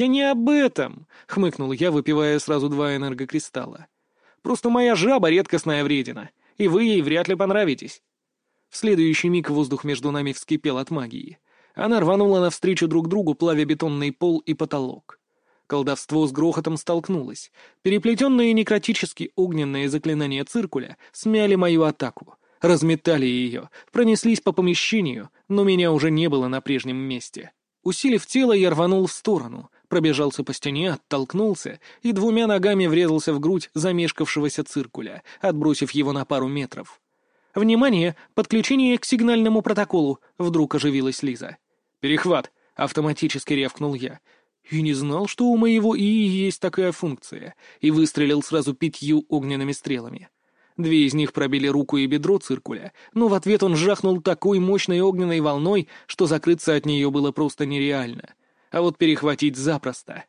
«Я не об этом!» — хмыкнул я, выпивая сразу два энергокристалла. «Просто моя жаба — редкостная вредина, и вы ей вряд ли понравитесь». В следующий миг воздух между нами вскипел от магии. Она рванула навстречу друг другу, плавя бетонный пол и потолок. Колдовство с грохотом столкнулось. Переплетенные некротически огненные заклинания циркуля смяли мою атаку, разметали ее, пронеслись по помещению, но меня уже не было на прежнем месте. Усилив тело, я рванул в сторону, пробежался по стене, оттолкнулся и двумя ногами врезался в грудь замешкавшегося циркуля, отбросив его на пару метров. «Внимание! Подключение к сигнальному протоколу!» — вдруг оживилась Лиза. «Перехват!» — автоматически рявкнул я. И не знал, что у моего ИИ есть такая функция, и выстрелил сразу пятью огненными стрелами. Две из них пробили руку и бедро циркуля, но в ответ он жахнул такой мощной огненной волной, что закрыться от нее было просто нереально. А вот перехватить запросто.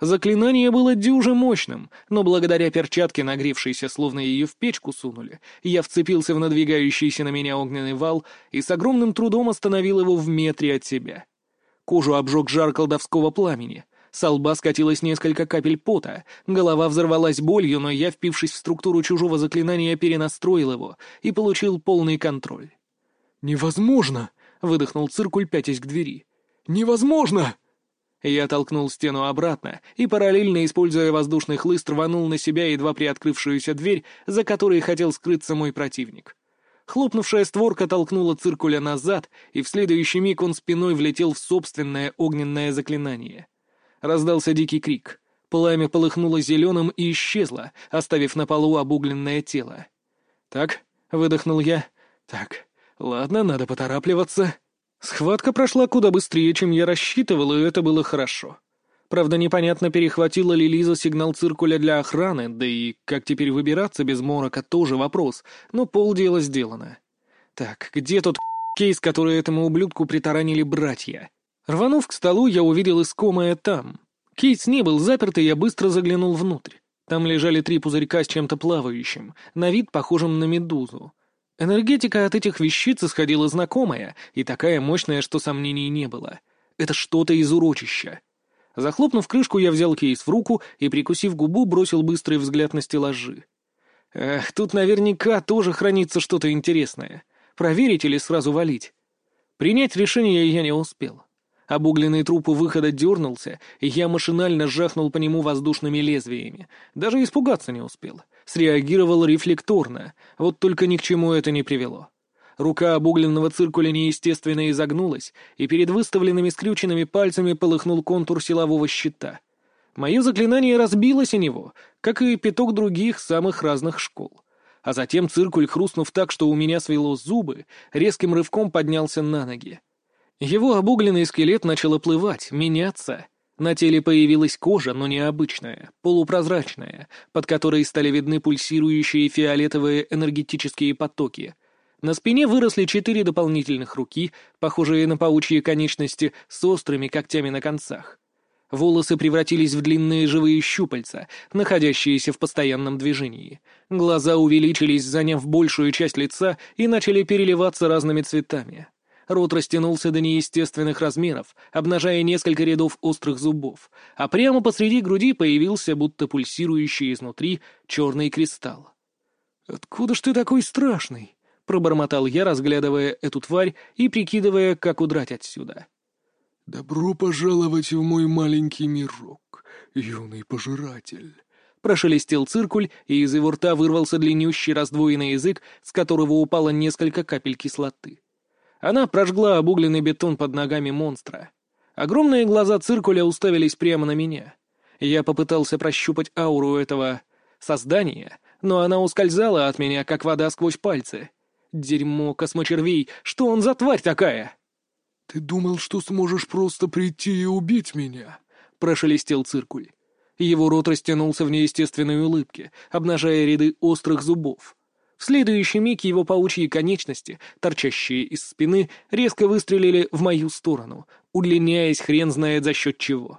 Заклинание было дюже мощным, но благодаря перчатке, нагревшейся, словно ее в печку сунули, я вцепился в надвигающийся на меня огненный вал и с огромным трудом остановил его в метре от себя. Кожу обжег жар колдовского пламени. С лба скатилось несколько капель пота, голова взорвалась болью, но я, впившись в структуру чужого заклинания, перенастроил его и получил полный контроль. «Невозможно!» — выдохнул циркуль, пятясь к двери. «Невозможно!» Я толкнул стену обратно и, параллельно используя воздушный хлыст, рванул на себя едва приоткрывшуюся дверь, за которой хотел скрыться мой противник. Хлопнувшая створка толкнула циркуля назад, и в следующий миг он спиной влетел в собственное огненное заклинание. Раздался дикий крик. Пламя полыхнуло зеленым и исчезло, оставив на полу обугленное тело. «Так», — выдохнул я, — «так, ладно, надо поторапливаться». Схватка прошла куда быстрее, чем я рассчитывал, и это было хорошо. Правда, непонятно, перехватила ли Лиза сигнал циркуля для охраны, да и как теперь выбираться без морока тоже вопрос, но полдела сделано. Так, где тот кейс, который этому ублюдку притаранили братья? Рванув к столу, я увидел искомое там. Кейс не был заперт, и я быстро заглянул внутрь. Там лежали три пузырька с чем-то плавающим, на вид похожим на медузу. Энергетика от этих вещиц исходила знакомая, и такая мощная, что сомнений не было. Это что-то из урочища. Захлопнув крышку, я взял кейс в руку и, прикусив губу, бросил быстрый взгляд на стеллажи. Эх, тут наверняка тоже хранится что-то интересное. Проверить или сразу валить? Принять решение я не успел. Обугленный труп у выхода дернулся, и я машинально жахнул по нему воздушными лезвиями. Даже испугаться не успел. Среагировал рефлекторно, вот только ни к чему это не привело. Рука обугленного циркуля неестественно изогнулась, и перед выставленными скрюченными пальцами полыхнул контур силового щита. Мое заклинание разбилось о него, как и пяток других самых разных школ. А затем циркуль, хрустнув так, что у меня свело зубы, резким рывком поднялся на ноги. Его обугленный скелет начал оплывать, меняться. На теле появилась кожа, но необычная, полупрозрачная, под которой стали видны пульсирующие фиолетовые энергетические потоки — на спине выросли четыре дополнительных руки, похожие на паучьи конечности с острыми когтями на концах. Волосы превратились в длинные живые щупальца, находящиеся в постоянном движении. Глаза увеличились, заняв большую часть лица, и начали переливаться разными цветами. Рот растянулся до неестественных размеров, обнажая несколько рядов острых зубов, а прямо посреди груди появился, будто пульсирующий изнутри, черный кристалл. «Откуда ж ты такой страшный?» пробормотал я, разглядывая эту тварь и прикидывая, как удрать отсюда. «Добро пожаловать в мой маленький мирок, юный пожиратель!» Прошелестел циркуль, и из его рта вырвался длиннющий раздвоенный язык, с которого упало несколько капель кислоты. Она прожгла обугленный бетон под ногами монстра. Огромные глаза циркуля уставились прямо на меня. Я попытался прощупать ауру этого создания, но она ускользала от меня, как вода сквозь пальцы. Дерьмо космочервей, что он за тварь такая? «Ты думал, что сможешь просто прийти и убить меня?» — прошелестел циркуль. Его рот растянулся в неестественной улыбке, обнажая ряды острых зубов. В следующий миг его паучьи конечности, торчащие из спины, резко выстрелили в мою сторону, удлиняясь хрен знает за счет чего.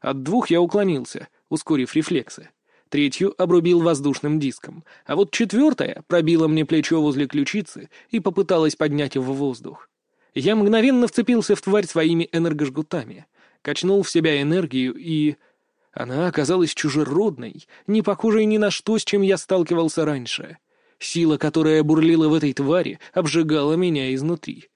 От двух я уклонился, ускорив рефлексы третью обрубил воздушным диском, а вот четвертая пробила мне плечо возле ключицы и попыталась поднять его в воздух. Я мгновенно вцепился в тварь своими энергожгутами. качнул в себя энергию и... Она оказалась чужеродной, не похожей ни на что, с чем я сталкивался раньше. Сила, которая бурлила в этой твари, обжигала меня изнутри.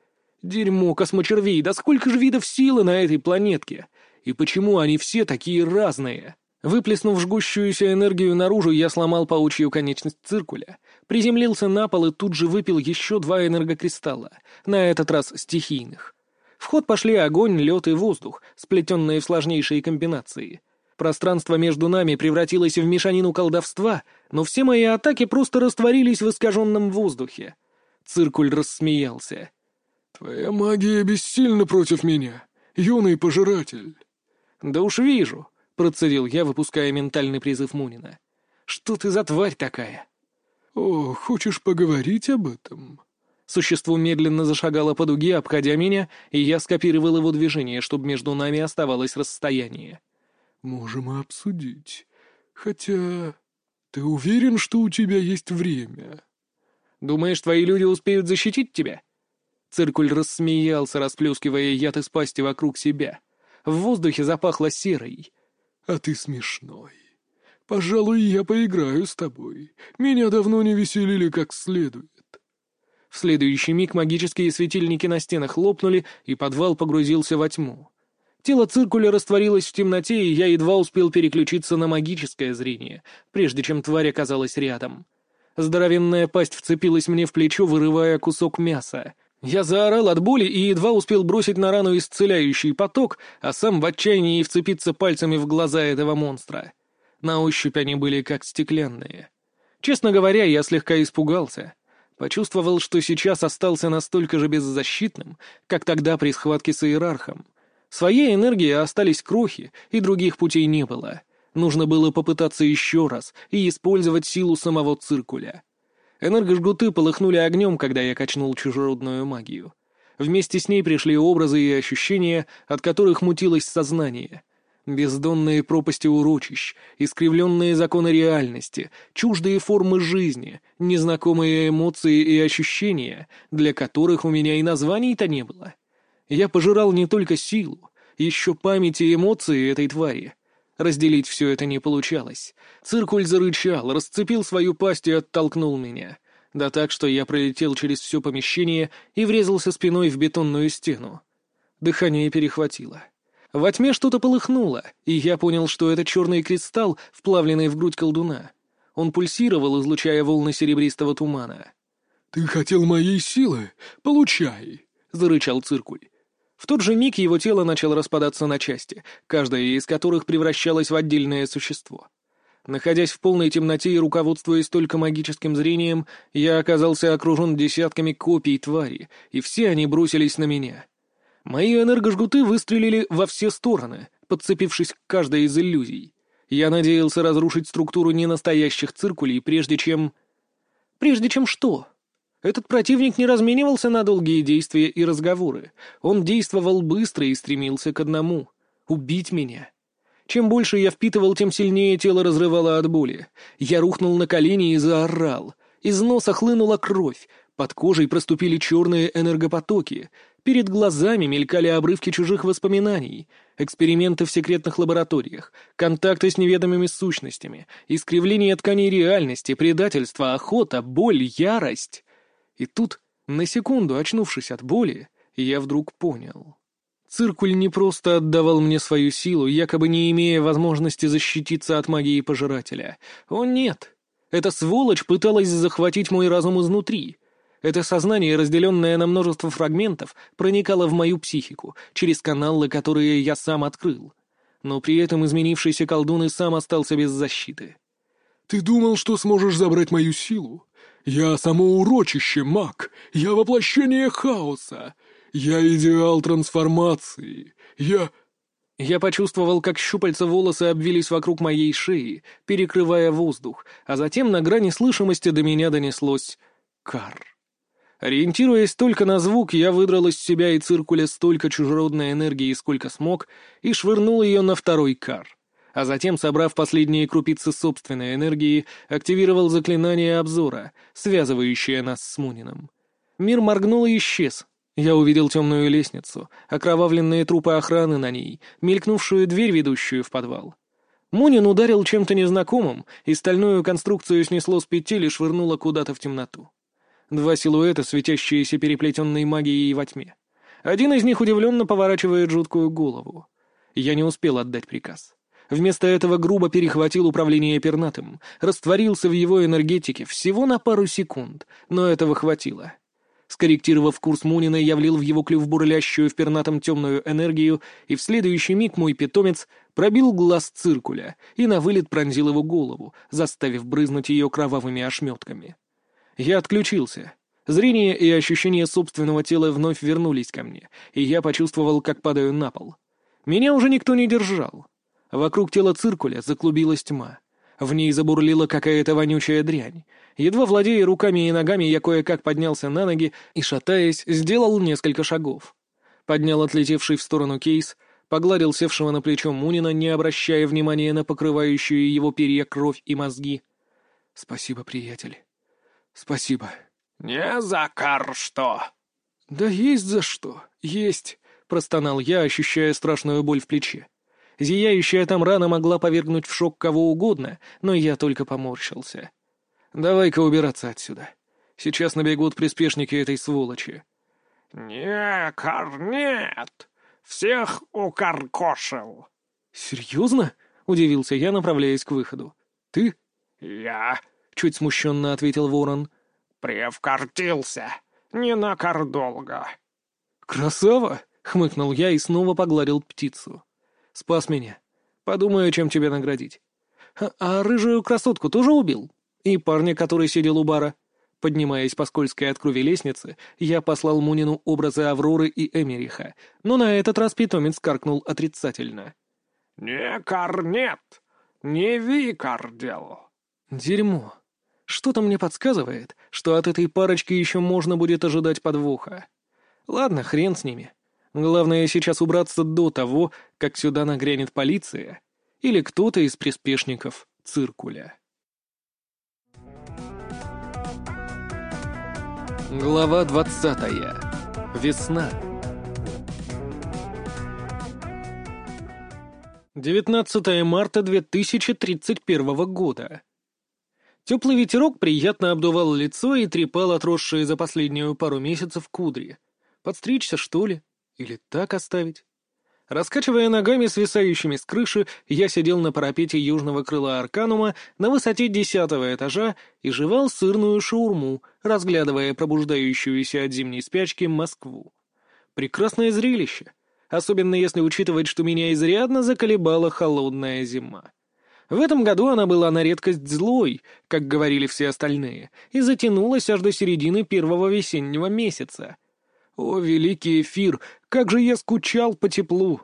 Дерьмо космочервей, да сколько же видов силы на этой планетке? И почему они все такие разные? Выплеснув жгущуюся энергию наружу, я сломал паучью конечность циркуля, приземлился на пол и тут же выпил еще два энергокристалла, на этот раз стихийных. В ход пошли огонь, лед и воздух, сплетенные в сложнейшие комбинации. Пространство между нами превратилось в мешанину колдовства, но все мои атаки просто растворились в искаженном воздухе. Циркуль рассмеялся. «Твоя магия бессильна против меня, юный пожиратель». «Да уж вижу», — процедил я, выпуская ментальный призыв Мунина. «Что ты за тварь такая?» «О, хочешь поговорить об этом?» Существо медленно зашагало по дуге, обходя меня, и я скопировал его движение, чтобы между нами оставалось расстояние. «Можем обсудить. Хотя... Ты уверен, что у тебя есть время?» «Думаешь, твои люди успеют защитить тебя?» Циркуль рассмеялся, расплескивая яд из пасти вокруг себя. В воздухе запахло серой. А ты смешной. Пожалуй, я поиграю с тобой. Меня давно не веселили как следует. В следующий миг магические светильники на стенах лопнули, и подвал погрузился во тьму. Тело циркуля растворилось в темноте, и я едва успел переключиться на магическое зрение, прежде чем тварь оказалась рядом. Здоровенная пасть вцепилась мне в плечо, вырывая кусок мяса — я заорал от боли и едва успел бросить на рану исцеляющий поток, а сам в отчаянии вцепиться пальцами в глаза этого монстра. На ощупь они были как стеклянные. Честно говоря, я слегка испугался. Почувствовал, что сейчас остался настолько же беззащитным, как тогда при схватке с иерархом. Своей энергии остались крохи, и других путей не было. Нужно было попытаться еще раз и использовать силу самого циркуля. Энергожгуты полыхнули огнем, когда я качнул чужеродную магию. Вместе с ней пришли образы и ощущения, от которых мутилось сознание. Бездонные пропасти урочищ, искривленные законы реальности, чуждые формы жизни, незнакомые эмоции и ощущения, для которых у меня и названий-то не было. Я пожирал не только силу, еще память и эмоции этой твари — Разделить все это не получалось. Циркуль зарычал, расцепил свою пасть и оттолкнул меня. Да так, что я пролетел через все помещение и врезался спиной в бетонную стену. Дыхание перехватило. Во тьме что-то полыхнуло, и я понял, что это черный кристалл, вплавленный в грудь колдуна. Он пульсировал, излучая волны серебристого тумана. «Ты хотел моей силы? Получай!» — зарычал циркуль. В тот же миг его тело начало распадаться на части, каждая из которых превращалась в отдельное существо. Находясь в полной темноте и руководствуясь только магическим зрением, я оказался окружен десятками копий твари, и все они бросились на меня. Мои энергожгуты выстрелили во все стороны, подцепившись к каждой из иллюзий. Я надеялся разрушить структуру ненастоящих циркулей, прежде чем... Прежде чем что? Этот противник не разменивался на долгие действия и разговоры. Он действовал быстро и стремился к одному — убить меня. Чем больше я впитывал, тем сильнее тело разрывало от боли. Я рухнул на колени и заорал. Из носа хлынула кровь, под кожей проступили черные энергопотоки, перед глазами мелькали обрывки чужих воспоминаний, эксперименты в секретных лабораториях, контакты с неведомыми сущностями, искривление тканей реальности, предательство, охота, боль, ярость. И тут, на секунду очнувшись от боли, я вдруг понял. Циркуль не просто отдавал мне свою силу, якобы не имея возможности защититься от магии пожирателя. О нет! Эта сволочь пыталась захватить мой разум изнутри. Это сознание, разделенное на множество фрагментов, проникало в мою психику, через каналы, которые я сам открыл. Но при этом изменившийся колдун и сам остался без защиты. «Ты думал, что сможешь забрать мою силу? Я само урочище, маг. Я воплощение хаоса. Я идеал трансформации. Я...» Я почувствовал, как щупальца волосы обвились вокруг моей шеи, перекрывая воздух, а затем на грани слышимости до меня донеслось «кар». Ориентируясь только на звук, я выдрал из себя и циркуля столько чужеродной энергии, сколько смог, и швырнул ее на второй кар а затем, собрав последние крупицы собственной энергии, активировал заклинание обзора, связывающее нас с Мунином. Мир моргнул и исчез, Я увидел темную лестницу, окровавленные трупы охраны на ней, мелькнувшую дверь, ведущую в подвал. Мунин ударил чем-то незнакомым, и стальную конструкцию снесло с петель и швырнуло куда-то в темноту. Два силуэта, светящиеся переплетенной магией во тьме. Один из них удивленно поворачивает жуткую голову. Я не успел отдать приказ. Вместо этого грубо перехватил управление пернатым, растворился в его энергетике всего на пару секунд, но этого хватило. Скорректировав курс Мунина, я влил в его клюв бурлящую в пернатом темную энергию, и в следующий миг мой питомец пробил глаз циркуля и на вылет пронзил его голову, заставив брызнуть ее кровавыми ошметками. Я отключился. Зрение и ощущение собственного тела вновь вернулись ко мне, и я почувствовал, как падаю на пол. Меня уже никто не держал. Вокруг тела циркуля заклубилась тьма. В ней забурлила какая-то вонючая дрянь. Едва владея руками и ногами, я кое-как поднялся на ноги и, шатаясь, сделал несколько шагов. Поднял отлетевший в сторону кейс, погладил севшего на плечо Мунина, не обращая внимания на покрывающую его перья кровь и мозги. «Спасибо, приятель. Спасибо». «Не за кар что». «Да есть за что. Есть», — простонал я, ощущая страшную боль в плече. Зияющая там рана могла повергнуть в шок кого угодно, но я только поморщился. «Давай-ка убираться отсюда. Сейчас набегут приспешники этой сволочи». «Не, Кар, нет. Всех укаркошил». «Серьезно?» — удивился я, направляясь к выходу. «Ты?» «Я», — чуть смущенно ответил ворон. «Привкартился. Не на кар долго». «Красава!» — хмыкнул я и снова погладил птицу. Спас меня. Подумаю, чем тебя наградить. А, а рыжую красотку тоже убил? И парня, который сидел у бара? Поднимаясь по скользкой от крови лестнице, я послал Мунину образы Авроры и Эмериха, но на этот раз питомец каркнул отрицательно. «Не кар нет, не викар делал». «Дерьмо. Что-то мне подсказывает, что от этой парочки еще можно будет ожидать подвоха. Ладно, хрен с ними. Главное сейчас убраться до того, как сюда нагрянет полиция или кто-то из приспешников циркуля. Глава двадцатая. Весна. 19 марта 2031 года. Теплый ветерок приятно обдувал лицо и трепал отросшие за последнюю пару месяцев кудри. Подстричься, что ли? Или так оставить? Раскачивая ногами, свисающими с крыши, я сидел на парапете южного крыла Арканума на высоте десятого этажа и жевал сырную шаурму, разглядывая пробуждающуюся от зимней спячки Москву. Прекрасное зрелище, особенно если учитывать, что меня изрядно заколебала холодная зима. В этом году она была на редкость злой, как говорили все остальные, и затянулась аж до середины первого весеннего месяца — о, великий эфир, как же я скучал по теплу!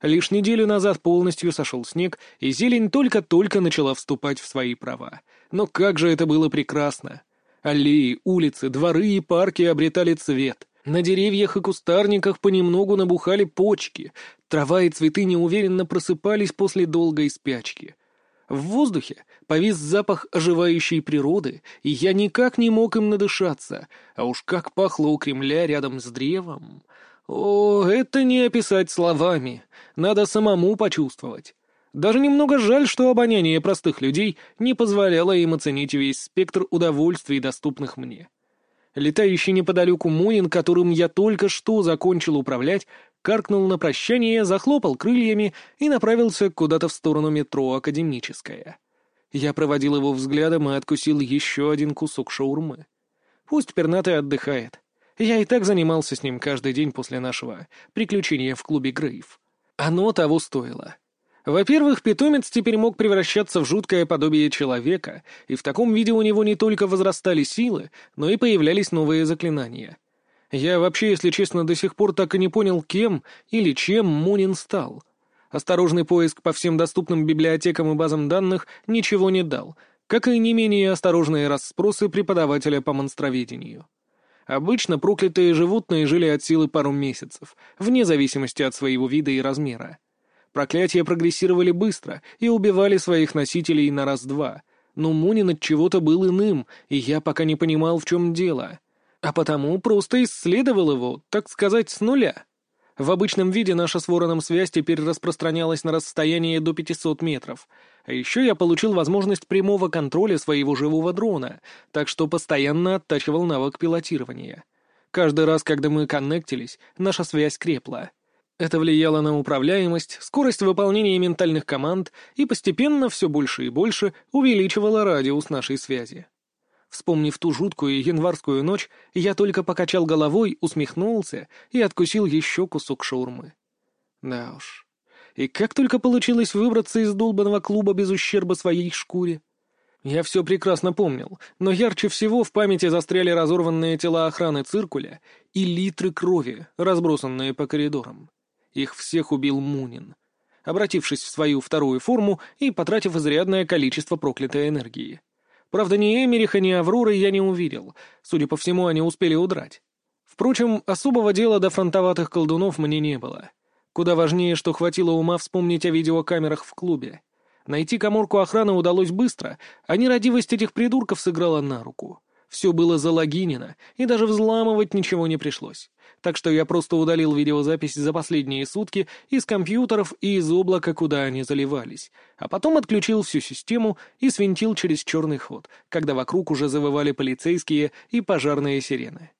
Лишь неделю назад полностью сошел снег, и зелень только-только начала вступать в свои права. Но как же это было прекрасно! Аллеи, улицы, дворы и парки обретали цвет. На деревьях и кустарниках понемногу набухали почки, трава и цветы неуверенно просыпались после долгой спячки. В воздухе повис запах оживающей природы, и я никак не мог им надышаться, а уж как пахло у Кремля рядом с древом. О, это не описать словами, надо самому почувствовать. Даже немного жаль, что обоняние простых людей не позволяло им оценить весь спектр удовольствий, доступных мне. Летающий неподалеку Мунин, которым я только что закончил управлять, каркнул на прощание, захлопал крыльями и направился куда-то в сторону метро «Академическая». Я проводил его взглядом и откусил еще один кусок шаурмы. Пусть пернатый отдыхает. Я и так занимался с ним каждый день после нашего приключения в клубе Грейв. Оно того стоило. Во-первых, питомец теперь мог превращаться в жуткое подобие человека, и в таком виде у него не только возрастали силы, но и появлялись новые заклинания. Я вообще, если честно, до сих пор так и не понял, кем или чем Мунин стал. Осторожный поиск по всем доступным библиотекам и базам данных ничего не дал, как и не менее осторожные расспросы преподавателя по монстроведению. Обычно проклятые животные жили от силы пару месяцев, вне зависимости от своего вида и размера. Проклятия прогрессировали быстро и убивали своих носителей на раз-два, но Мунин от чего-то был иным, и я пока не понимал, в чем дело — а потому просто исследовал его, так сказать, с нуля. В обычном виде наша с Вороном связь теперь распространялась на расстояние до 500 метров. А еще я получил возможность прямого контроля своего живого дрона, так что постоянно оттачивал навык пилотирования. Каждый раз, когда мы коннектились, наша связь крепла. Это влияло на управляемость, скорость выполнения ментальных команд и постепенно все больше и больше увеличивало радиус нашей связи. Вспомнив ту жуткую январскую ночь, я только покачал головой, усмехнулся и откусил еще кусок шаурмы. Да уж. И как только получилось выбраться из долбанного клуба без ущерба своей шкуре. Я все прекрасно помнил, но ярче всего в памяти застряли разорванные тела охраны циркуля и литры крови, разбросанные по коридорам. Их всех убил Мунин, обратившись в свою вторую форму и потратив изрядное количество проклятой энергии. Правда, ни Эмериха, ни Авроры я не увидел. Судя по всему, они успели удрать. Впрочем, особого дела до фронтоватых колдунов мне не было. Куда важнее, что хватило ума вспомнить о видеокамерах в клубе. Найти коморку охраны удалось быстро, а нерадивость этих придурков сыграла на руку. Все было залогинено, и даже взламывать ничего не пришлось так что я просто удалил видеозапись за последние сутки из компьютеров и из облака, куда они заливались, а потом отключил всю систему и свинтил через черный ход, когда вокруг уже завывали полицейские и пожарные сирены.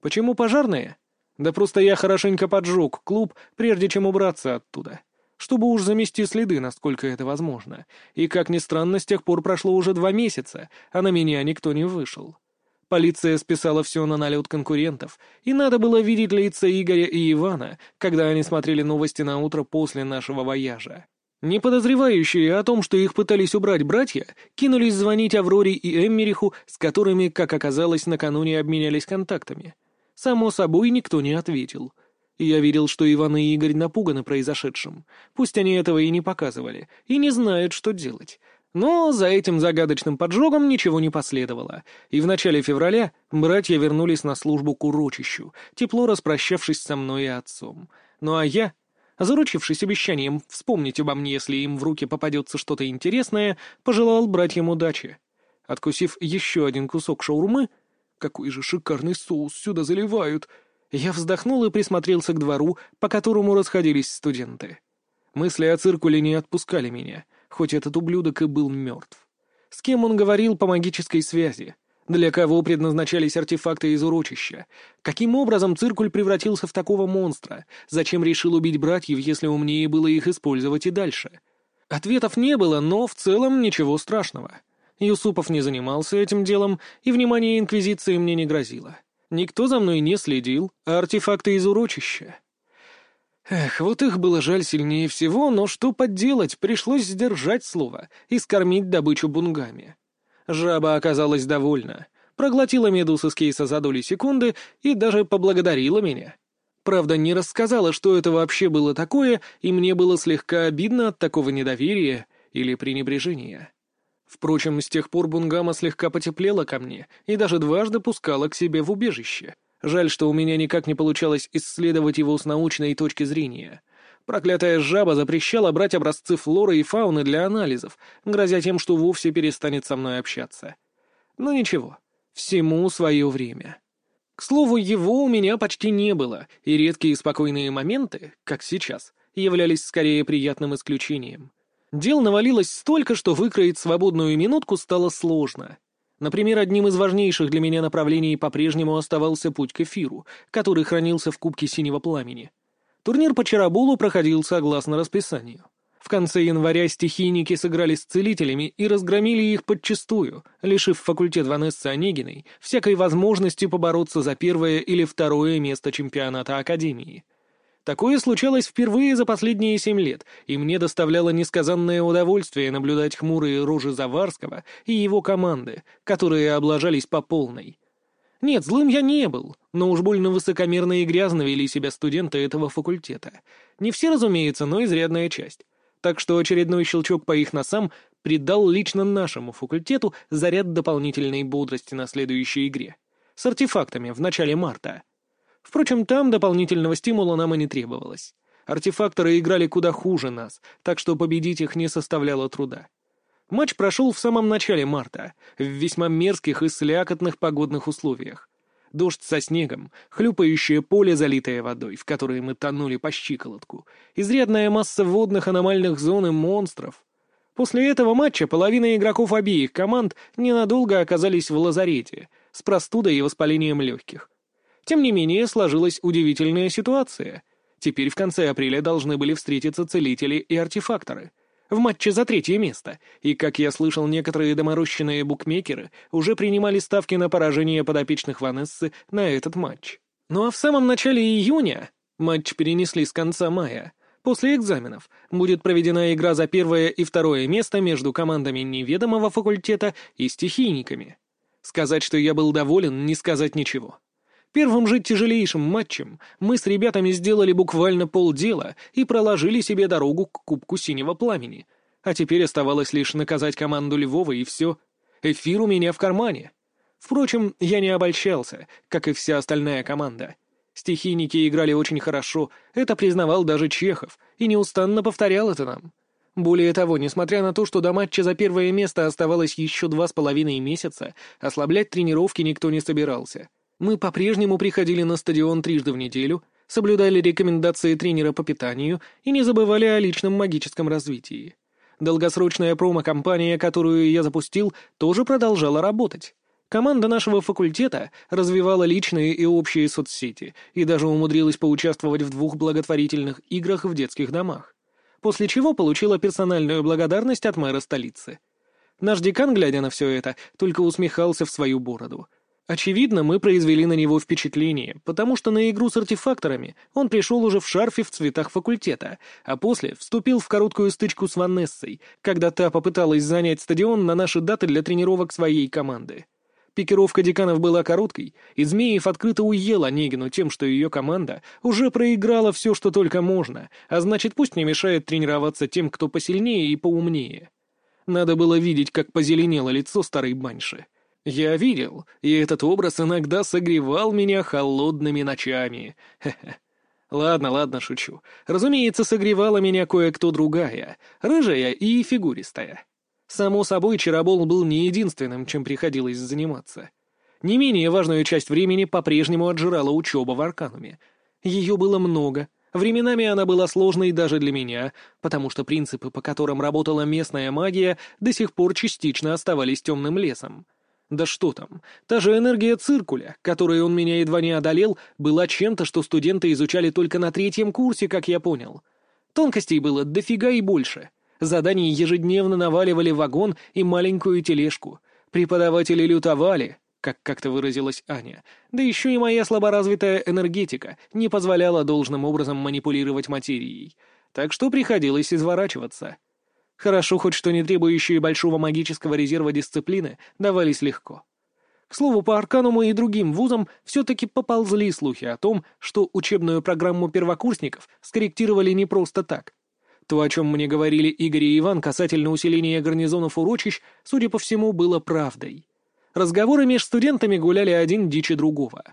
Почему пожарные? Да просто я хорошенько поджег клуб, прежде чем убраться оттуда. Чтобы уж замести следы, насколько это возможно. И, как ни странно, с тех пор прошло уже два месяца, а на меня никто не вышел. Полиция списала все на налет конкурентов, и надо было видеть лица Игоря и Ивана, когда они смотрели новости на утро после нашего вояжа. Не подозревающие о том, что их пытались убрать братья, кинулись звонить Авроре и Эммериху, с которыми, как оказалось, накануне обменялись контактами. Само собой, никто не ответил. Я видел, что Иван и Игорь напуганы произошедшим. Пусть они этого и не показывали, и не знают, что делать. Но за этим загадочным поджогом ничего не последовало, и в начале февраля братья вернулись на службу к урочищу, тепло распрощавшись со мной и отцом. Ну а я, заручившись обещанием вспомнить обо мне, если им в руки попадется что-то интересное, пожелал братьям удачи. Откусив еще один кусок шаурмы, какой же шикарный соус сюда заливают, я вздохнул и присмотрелся к двору, по которому расходились студенты. Мысли о циркуле не отпускали меня — хоть этот ублюдок и был мертв. С кем он говорил по магической связи? Для кого предназначались артефакты из урочища? Каким образом циркуль превратился в такого монстра? Зачем решил убить братьев, если умнее было их использовать и дальше? Ответов не было, но в целом ничего страшного. Юсупов не занимался этим делом, и внимание Инквизиции мне не грозило. Никто за мной не следил, а артефакты из урочища Эх, вот их было жаль сильнее всего, но что поделать, пришлось сдержать слово и скормить добычу бунгами. Жаба оказалась довольна, проглотила медузу с кейса за доли секунды и даже поблагодарила меня. Правда, не рассказала, что это вообще было такое, и мне было слегка обидно от такого недоверия или пренебрежения. Впрочем, с тех пор Бунгама слегка потеплела ко мне и даже дважды пускала к себе в убежище — Жаль, что у меня никак не получалось исследовать его с научной точки зрения. Проклятая жаба запрещала брать образцы флоры и фауны для анализов, грозя тем, что вовсе перестанет со мной общаться. Но ничего, всему свое время. К слову, его у меня почти не было, и редкие спокойные моменты, как сейчас, являлись скорее приятным исключением. Дел навалилось столько, что выкроить свободную минутку стало сложно — Например, одним из важнейших для меня направлений по-прежнему оставался путь к эфиру, который хранился в Кубке Синего Пламени. Турнир по Чарабулу проходил согласно расписанию. В конце января стихийники сыграли с целителями и разгромили их подчистую, лишив факультет Ванессы Онегиной всякой возможности побороться за первое или второе место чемпионата Академии. Такое случалось впервые за последние семь лет, и мне доставляло несказанное удовольствие наблюдать хмурые рожи Заварского и его команды, которые облажались по полной. Нет, злым я не был, но уж больно высокомерно и грязно вели себя студенты этого факультета. Не все, разумеется, но изрядная часть. Так что очередной щелчок по их носам придал лично нашему факультету заряд дополнительной бодрости на следующей игре. С артефактами в начале марта — Впрочем, там дополнительного стимула нам и не требовалось. Артефакторы играли куда хуже нас, так что победить их не составляло труда. Матч прошел в самом начале марта, в весьма мерзких и слякотных погодных условиях. Дождь со снегом, хлюпающее поле, залитое водой, в которое мы тонули по щиколотку, изрядная масса водных аномальных зон и монстров. После этого матча половина игроков обеих команд ненадолго оказались в лазарете с простудой и воспалением легких. Тем не менее, сложилась удивительная ситуация. Теперь в конце апреля должны были встретиться целители и артефакторы — в матче за третье место, и, как я слышал, некоторые доморощенные букмекеры уже принимали ставки на поражение подопечных Ванессы на этот матч. Ну а в самом начале июня, матч перенесли с конца мая, после экзаменов, будет проведена игра за первое и второе место между командами неведомого факультета и стихийниками. Сказать, что я был доволен, не сказать ничего. Первым же тяжелейшим матчем мы с ребятами сделали буквально полдела и проложили себе дорогу к Кубку Синего Пламени. А теперь оставалось лишь наказать команду Львова, и все. Эфир у меня в кармане. Впрочем, я не обольщался, как и вся остальная команда. Стихийники играли очень хорошо, это признавал даже Чехов, и неустанно повторял это нам. Более того, несмотря на то, что до матча за первое место оставалось еще два с половиной месяца, ослаблять тренировки никто не собирался — мы по-прежнему приходили на стадион трижды в неделю, соблюдали рекомендации тренера по питанию и не забывали о личном магическом развитии. Долгосрочная промо-компания, которую я запустил, тоже продолжала работать. Команда нашего факультета развивала личные и общие соцсети и даже умудрилась поучаствовать в двух благотворительных играх в детских домах, после чего получила персональную благодарность от мэра столицы. Наш декан, глядя на все это, только усмехался в свою бороду — Очевидно, мы произвели на него впечатление, потому что на игру с артефакторами он пришел уже в шарфе в цветах факультета, а после вступил в короткую стычку с Ванессой, когда та попыталась занять стадион на наши даты для тренировок своей команды. Пикировка деканов была короткой, и Змеев открыто уел Онегину тем, что ее команда уже проиграла все, что только можно, а значит, пусть не мешает тренироваться тем, кто посильнее и поумнее. Надо было видеть, как позеленело лицо старой баньши. Я видел, и этот образ иногда согревал меня холодными ночами. Ладно, ладно, шучу. Разумеется, согревала меня кое-кто другая, рыжая и фигуристая. Само собой, Чаробол был не единственным, чем приходилось заниматься. Не менее важную часть времени по-прежнему отжирала учеба в Аркануме. Ее было много. Временами она была сложной даже для меня, потому что принципы, по которым работала местная магия, до сих пор частично оставались темным лесом. Да что там, та же энергия циркуля, которой он меня едва не одолел, была чем-то, что студенты изучали только на третьем курсе, как я понял. Тонкостей было дофига и больше. Заданий ежедневно наваливали вагон и маленькую тележку. Преподаватели лютовали, как как-то выразилась Аня. Да еще и моя слаборазвитая энергетика не позволяла должным образом манипулировать материей. Так что приходилось изворачиваться. Хорошо хоть что не требующие большого магического резерва дисциплины давались легко. К слову, по Аркануму и другим вузам все-таки поползли слухи о том, что учебную программу первокурсников скорректировали не просто так. То, о чем мне говорили Игорь и Иван касательно усиления гарнизонов урочищ, судя по всему, было правдой. Разговоры между студентами гуляли один дичи другого.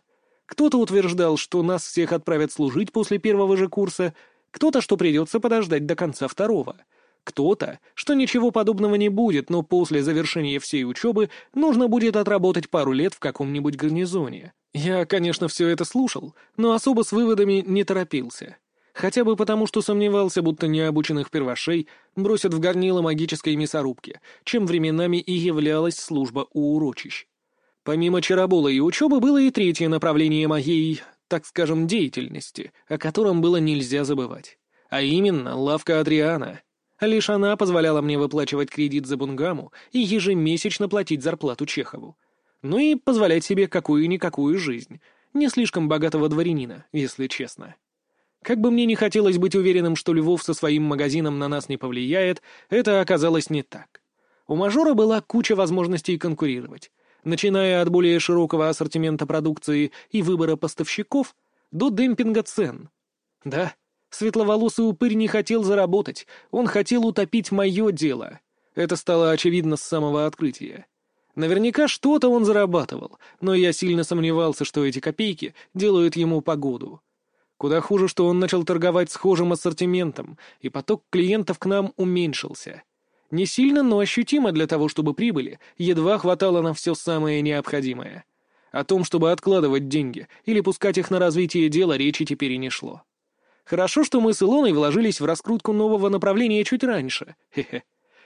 Кто-то утверждал, что нас всех отправят служить после первого же курса, кто-то, что придется подождать до конца второго — кто-то, что ничего подобного не будет, но после завершения всей учебы нужно будет отработать пару лет в каком-нибудь гарнизоне. Я, конечно, все это слушал, но особо с выводами не торопился. Хотя бы потому, что сомневался, будто необученных первошей бросят в горнило магической мясорубки, чем временами и являлась служба у урочищ. Помимо чаробола и учебы было и третье направление моей, так скажем, деятельности, о котором было нельзя забывать. А именно, лавка Адриана — Лишь она позволяла мне выплачивать кредит за Бунгаму и ежемесячно платить зарплату Чехову. Ну и позволять себе какую-никакую жизнь. Не слишком богатого дворянина, если честно. Как бы мне не хотелось быть уверенным, что Львов со своим магазином на нас не повлияет, это оказалось не так. У мажора была куча возможностей конкурировать, начиная от более широкого ассортимента продукции и выбора поставщиков до демпинга цен. Да, Светловолосый упырь не хотел заработать, он хотел утопить мое дело. Это стало очевидно с самого открытия. Наверняка что-то он зарабатывал, но я сильно сомневался, что эти копейки делают ему погоду. Куда хуже, что он начал торговать схожим ассортиментом, и поток клиентов к нам уменьшился. Не сильно, но ощутимо для того, чтобы прибыли едва хватало на все самое необходимое. О том, чтобы откладывать деньги или пускать их на развитие дела, речи теперь и не шло. Хорошо, что мы с Илоной вложились в раскрутку нового направления чуть раньше. Хе-хе.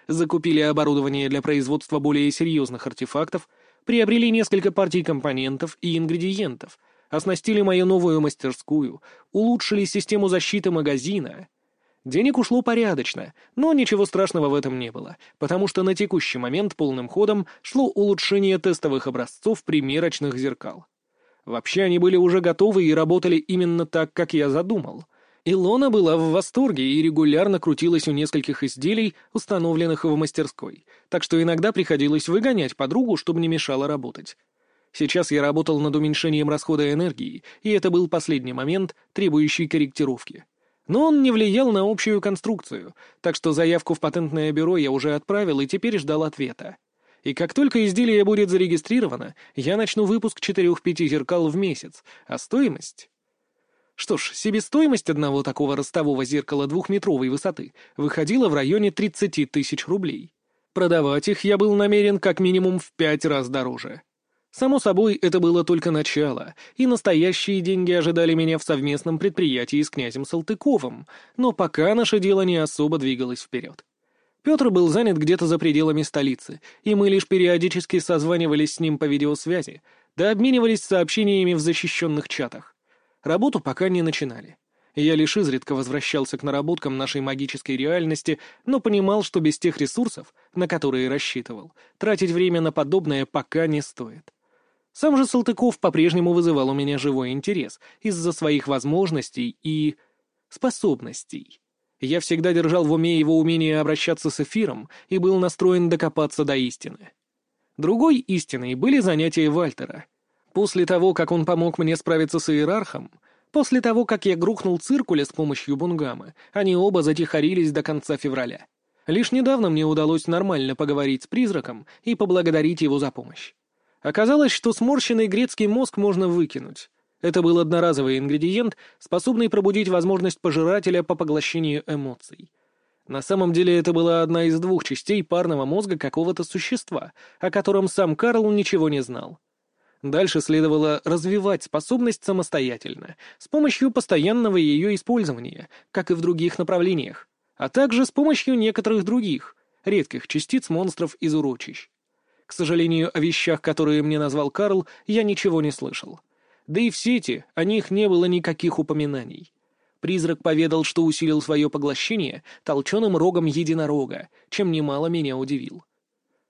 Закупили оборудование для производства более серьезных артефактов, приобрели несколько партий компонентов и ингредиентов, оснастили мою новую мастерскую, улучшили систему защиты магазина. Денег ушло порядочно, но ничего страшного в этом не было, потому что на текущий момент полным ходом шло улучшение тестовых образцов примерочных зеркал. Вообще они были уже готовы и работали именно так, как я задумал. Илона была в восторге и регулярно крутилась у нескольких изделий, установленных в мастерской, так что иногда приходилось выгонять подругу, чтобы не мешало работать. Сейчас я работал над уменьшением расхода энергии, и это был последний момент, требующий корректировки. Но он не влиял на общую конструкцию, так что заявку в патентное бюро я уже отправил и теперь ждал ответа. И как только изделие будет зарегистрировано, я начну выпуск четырех-пяти зеркал в месяц, а стоимость... Что ж, себестоимость одного такого ростового зеркала двухметровой высоты выходила в районе 30 тысяч рублей. Продавать их я был намерен как минимум в пять раз дороже. Само собой, это было только начало, и настоящие деньги ожидали меня в совместном предприятии с князем Салтыковым, но пока наше дело не особо двигалось вперед. Петр был занят где-то за пределами столицы, и мы лишь периодически созванивались с ним по видеосвязи, да обменивались сообщениями в защищенных чатах. Работу пока не начинали. Я лишь изредка возвращался к наработкам нашей магической реальности, но понимал, что без тех ресурсов, на которые рассчитывал, тратить время на подобное пока не стоит. Сам же Салтыков по-прежнему вызывал у меня живой интерес из-за своих возможностей и... способностей. Я всегда держал в уме его умение обращаться с эфиром и был настроен докопаться до истины. Другой истиной были занятия Вальтера — После того, как он помог мне справиться с иерархом, после того, как я грухнул циркуля с помощью бунгамы, они оба затихарились до конца февраля. Лишь недавно мне удалось нормально поговорить с призраком и поблагодарить его за помощь. Оказалось, что сморщенный грецкий мозг можно выкинуть. Это был одноразовый ингредиент, способный пробудить возможность пожирателя по поглощению эмоций. На самом деле это была одна из двух частей парного мозга какого-то существа, о котором сам Карл ничего не знал. Дальше следовало развивать способность самостоятельно, с помощью постоянного ее использования, как и в других направлениях, а также с помощью некоторых других, редких частиц монстров из урочищ. К сожалению, о вещах, которые мне назвал Карл, я ничего не слышал. Да и в сети о них не было никаких упоминаний. Призрак поведал, что усилил свое поглощение толченым рогом единорога, чем немало меня удивил.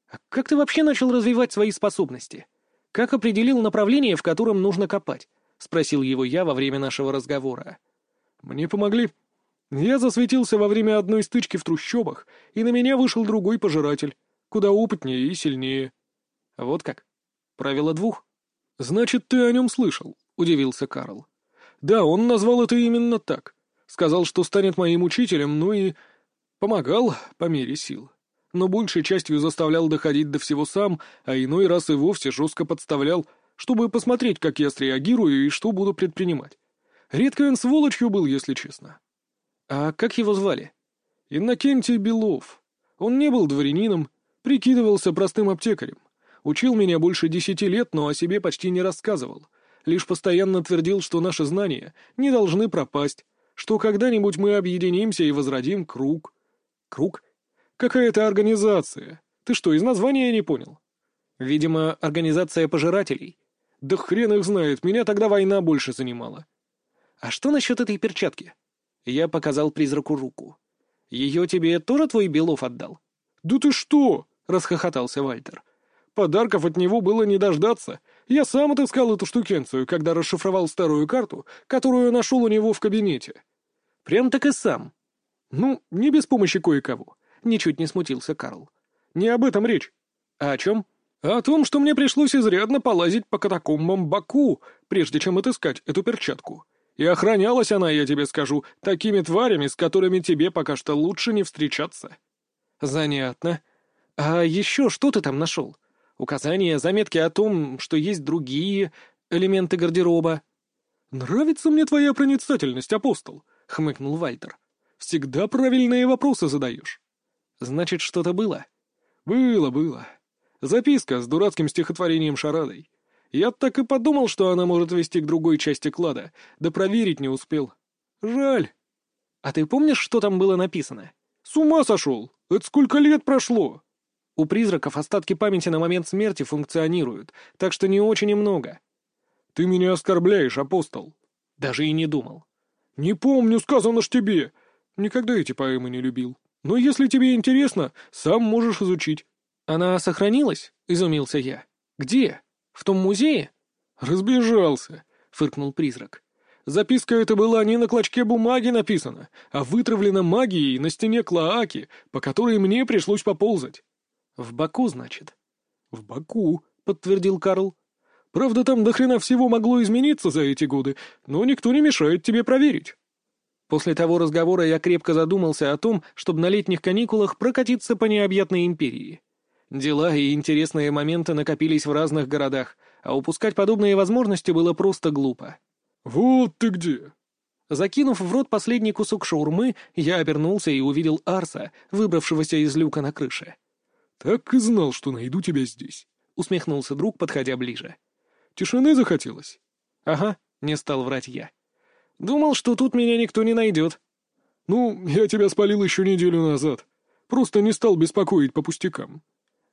«А как ты вообще начал развивать свои способности?» «Как определил направление, в котором нужно копать?» — спросил его я во время нашего разговора. «Мне помогли. Я засветился во время одной стычки в трущобах, и на меня вышел другой пожиратель, куда опытнее и сильнее». «Вот как? Правило двух?» «Значит, ты о нем слышал», — удивился Карл. «Да, он назвал это именно так. Сказал, что станет моим учителем, ну и помогал по мере сил но большей частью заставлял доходить до всего сам, а иной раз и вовсе жестко подставлял, чтобы посмотреть, как я среагирую и что буду предпринимать. Редко он сволочью был, если честно. А как его звали? Иннокентий Белов. Он не был дворянином, прикидывался простым аптекарем. Учил меня больше десяти лет, но о себе почти не рассказывал. Лишь постоянно твердил, что наши знания не должны пропасть, что когда-нибудь мы объединимся и возродим круг. Круг? «Какая-то организация. Ты что, из названия не понял?» «Видимо, организация пожирателей». «Да хрен их знает, меня тогда война больше занимала». «А что насчет этой перчатки?» Я показал призраку руку. «Ее тебе тоже твой Белов отдал?» «Да ты что?» — расхохотался Вальтер. «Подарков от него было не дождаться. Я сам отыскал эту штукенцию, когда расшифровал старую карту, которую нашел у него в кабинете». «Прям так и сам». «Ну, не без помощи кое-кого. — ничуть не смутился Карл. «Не об этом речь». «А о чем?» «О том, что мне пришлось изрядно полазить по катакомбам Баку, прежде чем отыскать эту перчатку. И охранялась она, я тебе скажу, такими тварями, с которыми тебе пока что лучше не встречаться». «Занятно. А еще что ты там нашел? Указания, заметки о том, что есть другие элементы гардероба?» «Нравится мне твоя проницательность, апостол», — хмыкнул Вальтер. «Всегда правильные вопросы задаешь». Значит, что-то было? Было, было. Записка с дурацким стихотворением шарадой. Я так и подумал, что она может вести к другой части клада, да проверить не успел. Жаль. А ты помнишь, что там было написано? С ума сошел! Это сколько лет прошло? У призраков остатки памяти на момент смерти функционируют, так что не очень и много. Ты меня оскорбляешь, апостол. Даже и не думал. Не помню, сказано ж тебе. Никогда эти поэмы не любил. Но если тебе интересно, сам можешь изучить. Она сохранилась? Изумился я. Где? В том музее? Разбежался, фыркнул призрак. Записка эта была не на клочке бумаги написана, а вытравлена магией на стене Клоаки, по которой мне пришлось поползать. В Баку, значит? В Баку, подтвердил Карл. Правда, там до хрена всего могло измениться за эти годы, но никто не мешает тебе проверить. После того разговора я крепко задумался о том, чтобы на летних каникулах прокатиться по необъятной империи. Дела и интересные моменты накопились в разных городах, а упускать подобные возможности было просто глупо. «Вот ты где!» Закинув в рот последний кусок шаурмы, я обернулся и увидел Арса, выбравшегося из люка на крыше. «Так и знал, что найду тебя здесь», — усмехнулся друг, подходя ближе. «Тишины захотелось?» «Ага», — не стал врать я. «Думал, что тут меня никто не найдет». «Ну, я тебя спалил еще неделю назад. Просто не стал беспокоить по пустякам».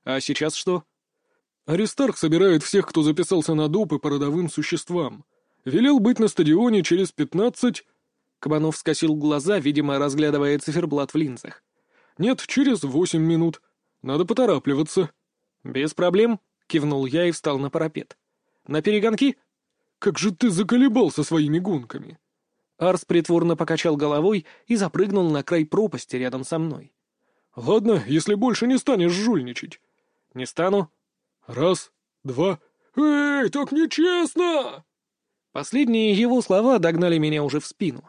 «А сейчас что?» «Аристарх собирает всех, кто записался на допы по родовым существам. Велел быть на стадионе через пятнадцать...» Кабанов скосил глаза, видимо, разглядывая циферблат в линзах. «Нет, через восемь минут. Надо поторапливаться». «Без проблем», — кивнул я и встал на парапет. «На перегонки?» «Как же ты заколебался своими гонками!» Арс притворно покачал головой и запрыгнул на край пропасти рядом со мной. «Ладно, если больше не станешь жульничать». «Не стану». «Раз, два...» «Эй, так нечестно!» Последние его слова догнали меня уже в спину.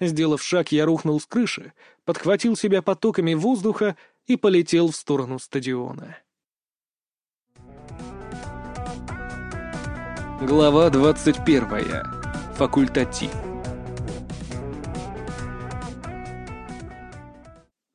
Сделав шаг, я рухнул с крыши, подхватил себя потоками воздуха и полетел в сторону стадиона. Глава двадцать первая. Факультатив.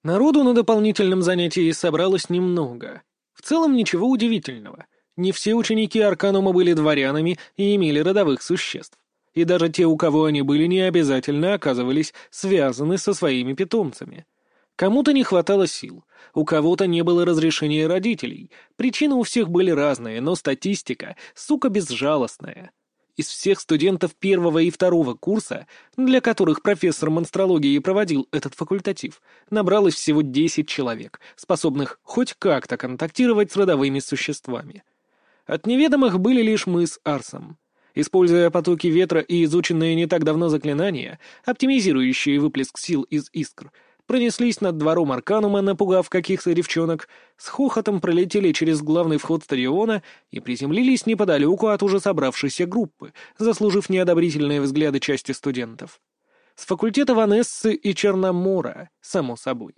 Народу на дополнительном занятии собралось немного. В целом ничего удивительного. Не все ученики Арканума были дворянами и имели родовых существ. И даже те, у кого они были, не обязательно оказывались связаны со своими питомцами. Кому-то не хватало сил, у кого-то не было разрешения родителей. Причины у всех были разные, но статистика, сука, безжалостная. Из всех студентов первого и второго курса, для которых профессор монстрологии проводил этот факультатив, набралось всего 10 человек, способных хоть как-то контактировать с родовыми существами. От неведомых были лишь мы с Арсом. Используя потоки ветра и изученные не так давно заклинания, оптимизирующие выплеск сил из искр, пронеслись над двором Арканума, напугав каких-то девчонок, с хохотом пролетели через главный вход стадиона и приземлились неподалеку от уже собравшейся группы, заслужив неодобрительные взгляды части студентов. С факультета Ванессы и Черномора, само собой.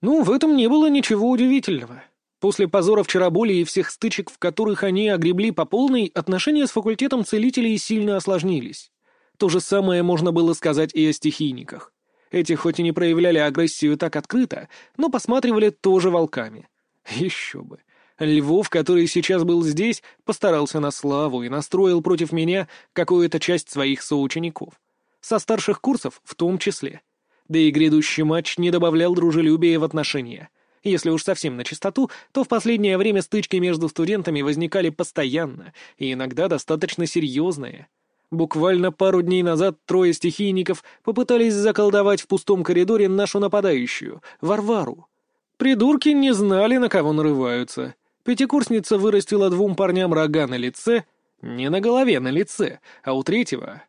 Ну, в этом не было ничего удивительного. После позора вчера боли и всех стычек, в которых они огребли по полной, отношения с факультетом целителей сильно осложнились. То же самое можно было сказать и о стихийниках. Эти хоть и не проявляли агрессию так открыто, но посматривали тоже волками. Еще бы. Львов, который сейчас был здесь, постарался на славу и настроил против меня какую-то часть своих соучеников. Со старших курсов в том числе. Да и грядущий матч не добавлял дружелюбия в отношения — если уж совсем на чистоту, то в последнее время стычки между студентами возникали постоянно и иногда достаточно серьезные. Буквально пару дней назад трое стихийников попытались заколдовать в пустом коридоре нашу нападающую, Варвару. Придурки не знали, на кого нарываются. Пятикурсница вырастила двум парням рога на лице, не на голове, на лице, а у третьего...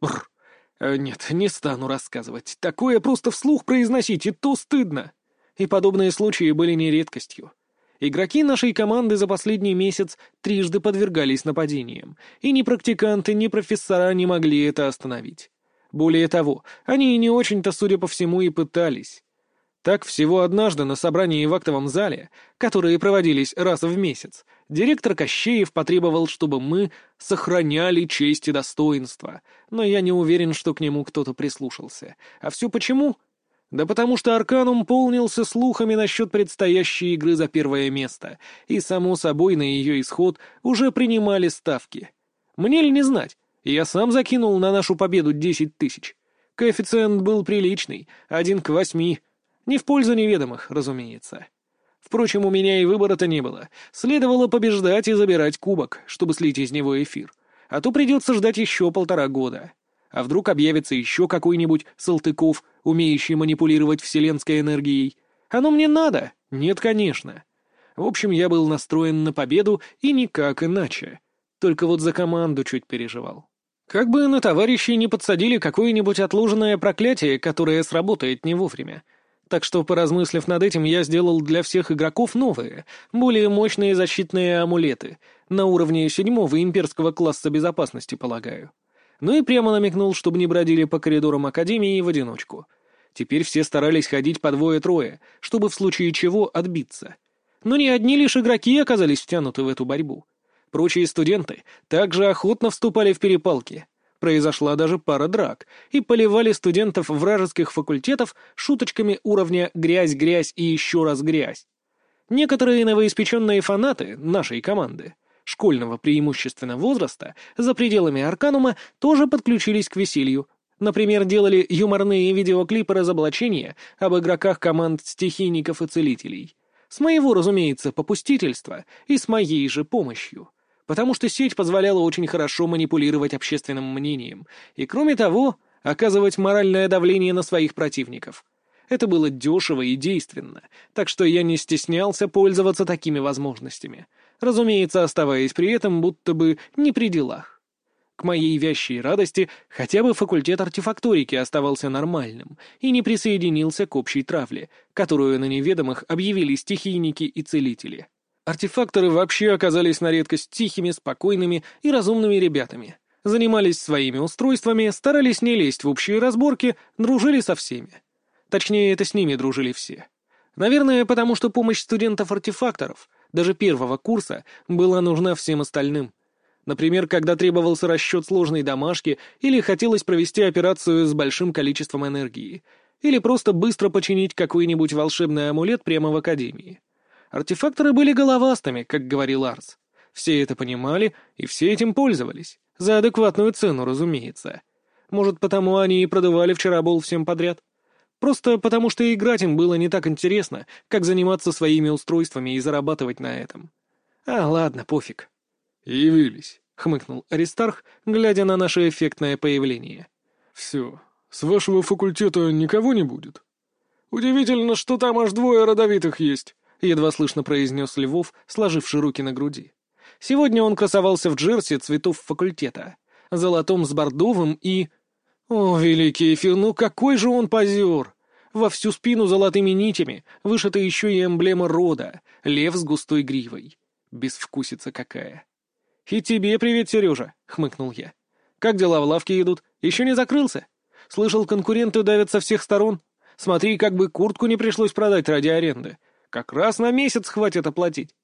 Бррр. Э, нет, не стану рассказывать. Такое просто вслух произносить, и то стыдно. И подобные случаи были не редкостью. Игроки нашей команды за последний месяц трижды подвергались нападениям, и ни практиканты, ни профессора не могли это остановить. Более того, они и не очень-то, судя по всему, и пытались. Так, всего однажды на собрании в актовом зале, которые проводились раз в месяц, директор Кощеев потребовал, чтобы мы сохраняли честь и достоинство, но я не уверен, что к нему кто-то прислушался. А все почему? Да потому что Арканум полнился слухами насчет предстоящей игры за первое место, и, само собой, на ее исход уже принимали ставки. Мне ли не знать, я сам закинул на нашу победу десять тысяч. Коэффициент был приличный, один к восьми. Не в пользу неведомых, разумеется. Впрочем, у меня и выбора-то не было. Следовало побеждать и забирать кубок, чтобы слить из него эфир. А то придется ждать еще полтора года. А вдруг объявится еще какой-нибудь Салтыков, умеющий манипулировать вселенской энергией? Оно мне надо? Нет, конечно. В общем, я был настроен на победу и никак иначе. Только вот за команду чуть переживал. Как бы на товарищей не подсадили какое-нибудь отложенное проклятие, которое сработает не вовремя. Так что, поразмыслив над этим, я сделал для всех игроков новые, более мощные защитные амулеты, на уровне седьмого имперского класса безопасности, полагаю. Ну и прямо намекнул, чтобы не бродили по коридорам Академии в одиночку. Теперь все старались ходить по двое-трое, чтобы в случае чего отбиться. Но не одни лишь игроки оказались втянуты в эту борьбу. Прочие студенты также охотно вступали в перепалки. Произошла даже пара драк, и поливали студентов вражеских факультетов шуточками уровня «грязь-грязь» и еще раз «грязь». Некоторые новоиспеченные фанаты нашей команды школьного преимущественно возраста за пределами Арканума тоже подключились к веселью. Например, делали юморные видеоклипы разоблачения об игроках команд стихийников и целителей. С моего, разумеется, попустительства и с моей же помощью. Потому что сеть позволяла очень хорошо манипулировать общественным мнением и, кроме того, оказывать моральное давление на своих противников. Это было дешево и действенно, так что я не стеснялся пользоваться такими возможностями — разумеется, оставаясь при этом будто бы не при делах. К моей вящей радости, хотя бы факультет артефакторики оставался нормальным и не присоединился к общей травле, которую на неведомых объявили стихийники и целители. Артефакторы вообще оказались на редкость тихими, спокойными и разумными ребятами. Занимались своими устройствами, старались не лезть в общие разборки, дружили со всеми. Точнее, это с ними дружили все. Наверное, потому что помощь студентов-артефакторов даже первого курса, была нужна всем остальным. Например, когда требовался расчет сложной домашки или хотелось провести операцию с большим количеством энергии, или просто быстро починить какой-нибудь волшебный амулет прямо в академии. Артефакторы были головастыми, как говорил Арс. Все это понимали и все этим пользовались. За адекватную цену, разумеется. Может, потому они и продавали вчера бол всем подряд? Просто потому, что играть им было не так интересно, как заниматься своими устройствами и зарабатывать на этом. А, ладно, пофиг. «Явились», — хмыкнул Аристарх, глядя на наше эффектное появление. «Все. С вашего факультета никого не будет?» «Удивительно, что там аж двое родовитых есть», — едва слышно произнес Львов, сложивший руки на груди. Сегодня он красовался в джерси цветов факультета, золотом с бордовым и... О, великий эфир, ну какой же он позер! Во всю спину золотыми нитями вышита еще и эмблема рода — лев с густой гривой. Безвкусица какая. «И тебе привет, Сережа!» — хмыкнул я. «Как дела в лавке идут? Еще не закрылся? Слышал, конкуренты давят со всех сторон. Смотри, как бы куртку не пришлось продать ради аренды. Как раз на месяц хватит оплатить».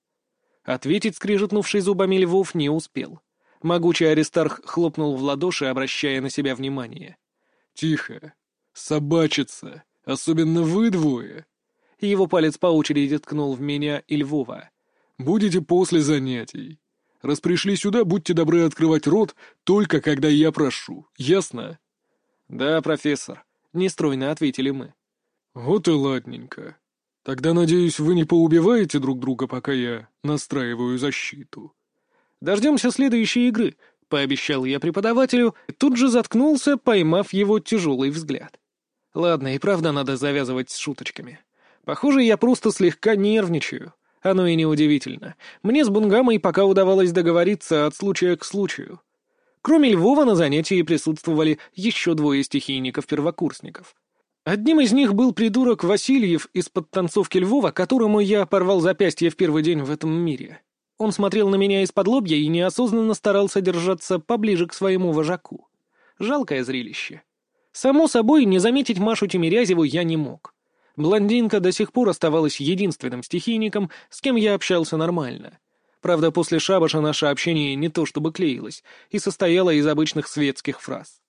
Ответить скрижетнувший зубами львов не успел. Могучий Аристарх хлопнул в ладоши, обращая на себя внимание. «Тихо! Собачица! Особенно вы двое!» Его палец по очереди ткнул в меня и Львова. «Будете после занятий. Раз пришли сюда, будьте добры открывать рот только когда я прошу. Ясно?» «Да, профессор», — нестройно ответили мы. «Вот и ладненько. Тогда, надеюсь, вы не поубиваете друг друга, пока я настраиваю защиту». Дождемся следующей игры», — пообещал я преподавателю, тут же заткнулся, поймав его тяжелый взгляд. Ладно, и правда надо завязывать с шуточками. Похоже, я просто слегка нервничаю. Оно и неудивительно. Мне с Бунгамой пока удавалось договориться от случая к случаю. Кроме Львова на занятии присутствовали еще двое стихийников-первокурсников. Одним из них был придурок Васильев из подтанцовки Львова, которому я порвал запястье в первый день в этом мире. Он смотрел на меня из-под лобья и неосознанно старался держаться поближе к своему вожаку. Жалкое зрелище. Само собой, не заметить Машу Тимирязеву я не мог. Блондинка до сих пор оставалась единственным стихийником, с кем я общался нормально. Правда, после шабаша наше общение не то чтобы клеилось и состояло из обычных светских фраз.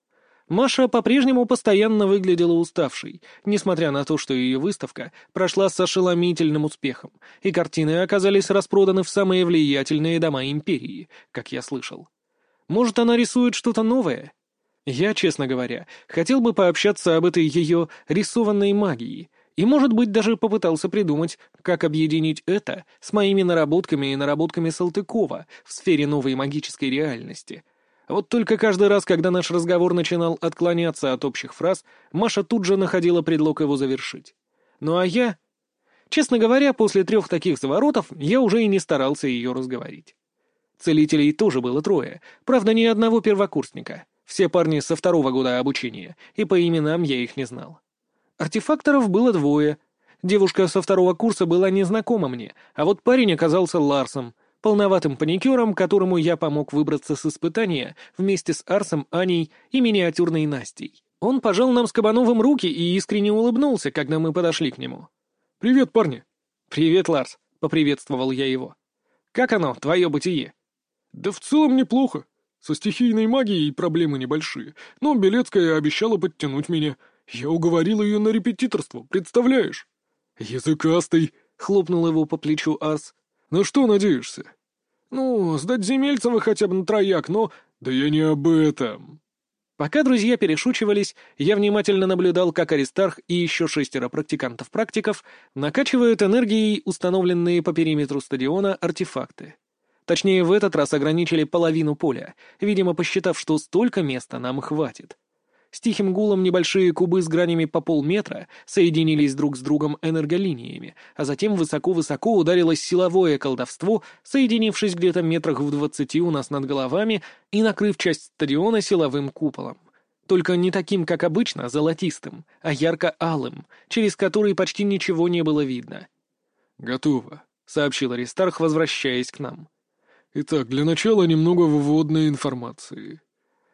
Маша по-прежнему постоянно выглядела уставшей, несмотря на то, что ее выставка прошла с ошеломительным успехом, и картины оказались распроданы в самые влиятельные дома империи, как я слышал. Может, она рисует что-то новое? Я, честно говоря, хотел бы пообщаться об этой ее рисованной магии, и, может быть, даже попытался придумать, как объединить это с моими наработками и наработками Салтыкова в сфере новой магической реальности — вот только каждый раз, когда наш разговор начинал отклоняться от общих фраз, Маша тут же находила предлог его завершить. Ну а я... Честно говоря, после трех таких заворотов я уже и не старался ее разговорить. Целителей тоже было трое, правда, ни одного первокурсника. Все парни со второго года обучения, и по именам я их не знал. Артефакторов было двое. Девушка со второго курса была незнакома мне, а вот парень оказался Ларсом — полноватым паникером, которому я помог выбраться с испытания вместе с Арсом, Аней и миниатюрной Настей. Он пожал нам с Кабановым руки и искренне улыбнулся, когда мы подошли к нему. «Привет, парни!» «Привет, Ларс!» — поприветствовал я его. «Как оно, твое бытие?» «Да в целом неплохо. Со стихийной магией проблемы небольшие, но Белецкая обещала подтянуть меня. Я уговорил ее на репетиторство, представляешь?» «Языкастый!» — хлопнул его по плечу Арс. «На что надеешься?» «Ну, сдать Земельцева хотя бы на трояк, но...» «Да я не об этом!» Пока друзья перешучивались, я внимательно наблюдал, как Аристарх и еще шестеро практикантов-практиков накачивают энергией установленные по периметру стадиона артефакты. Точнее, в этот раз ограничили половину поля, видимо, посчитав, что столько места нам хватит. С тихим гулом небольшие кубы с гранями по полметра соединились друг с другом энерголиниями, а затем высоко-высоко ударилось силовое колдовство, соединившись где-то метрах в двадцати у нас над головами и накрыв часть стадиона силовым куполом. Только не таким, как обычно, золотистым, а ярко-алым, через который почти ничего не было видно. «Готово», — сообщил Аристарх, возвращаясь к нам. «Итак, для начала немного вводной информации».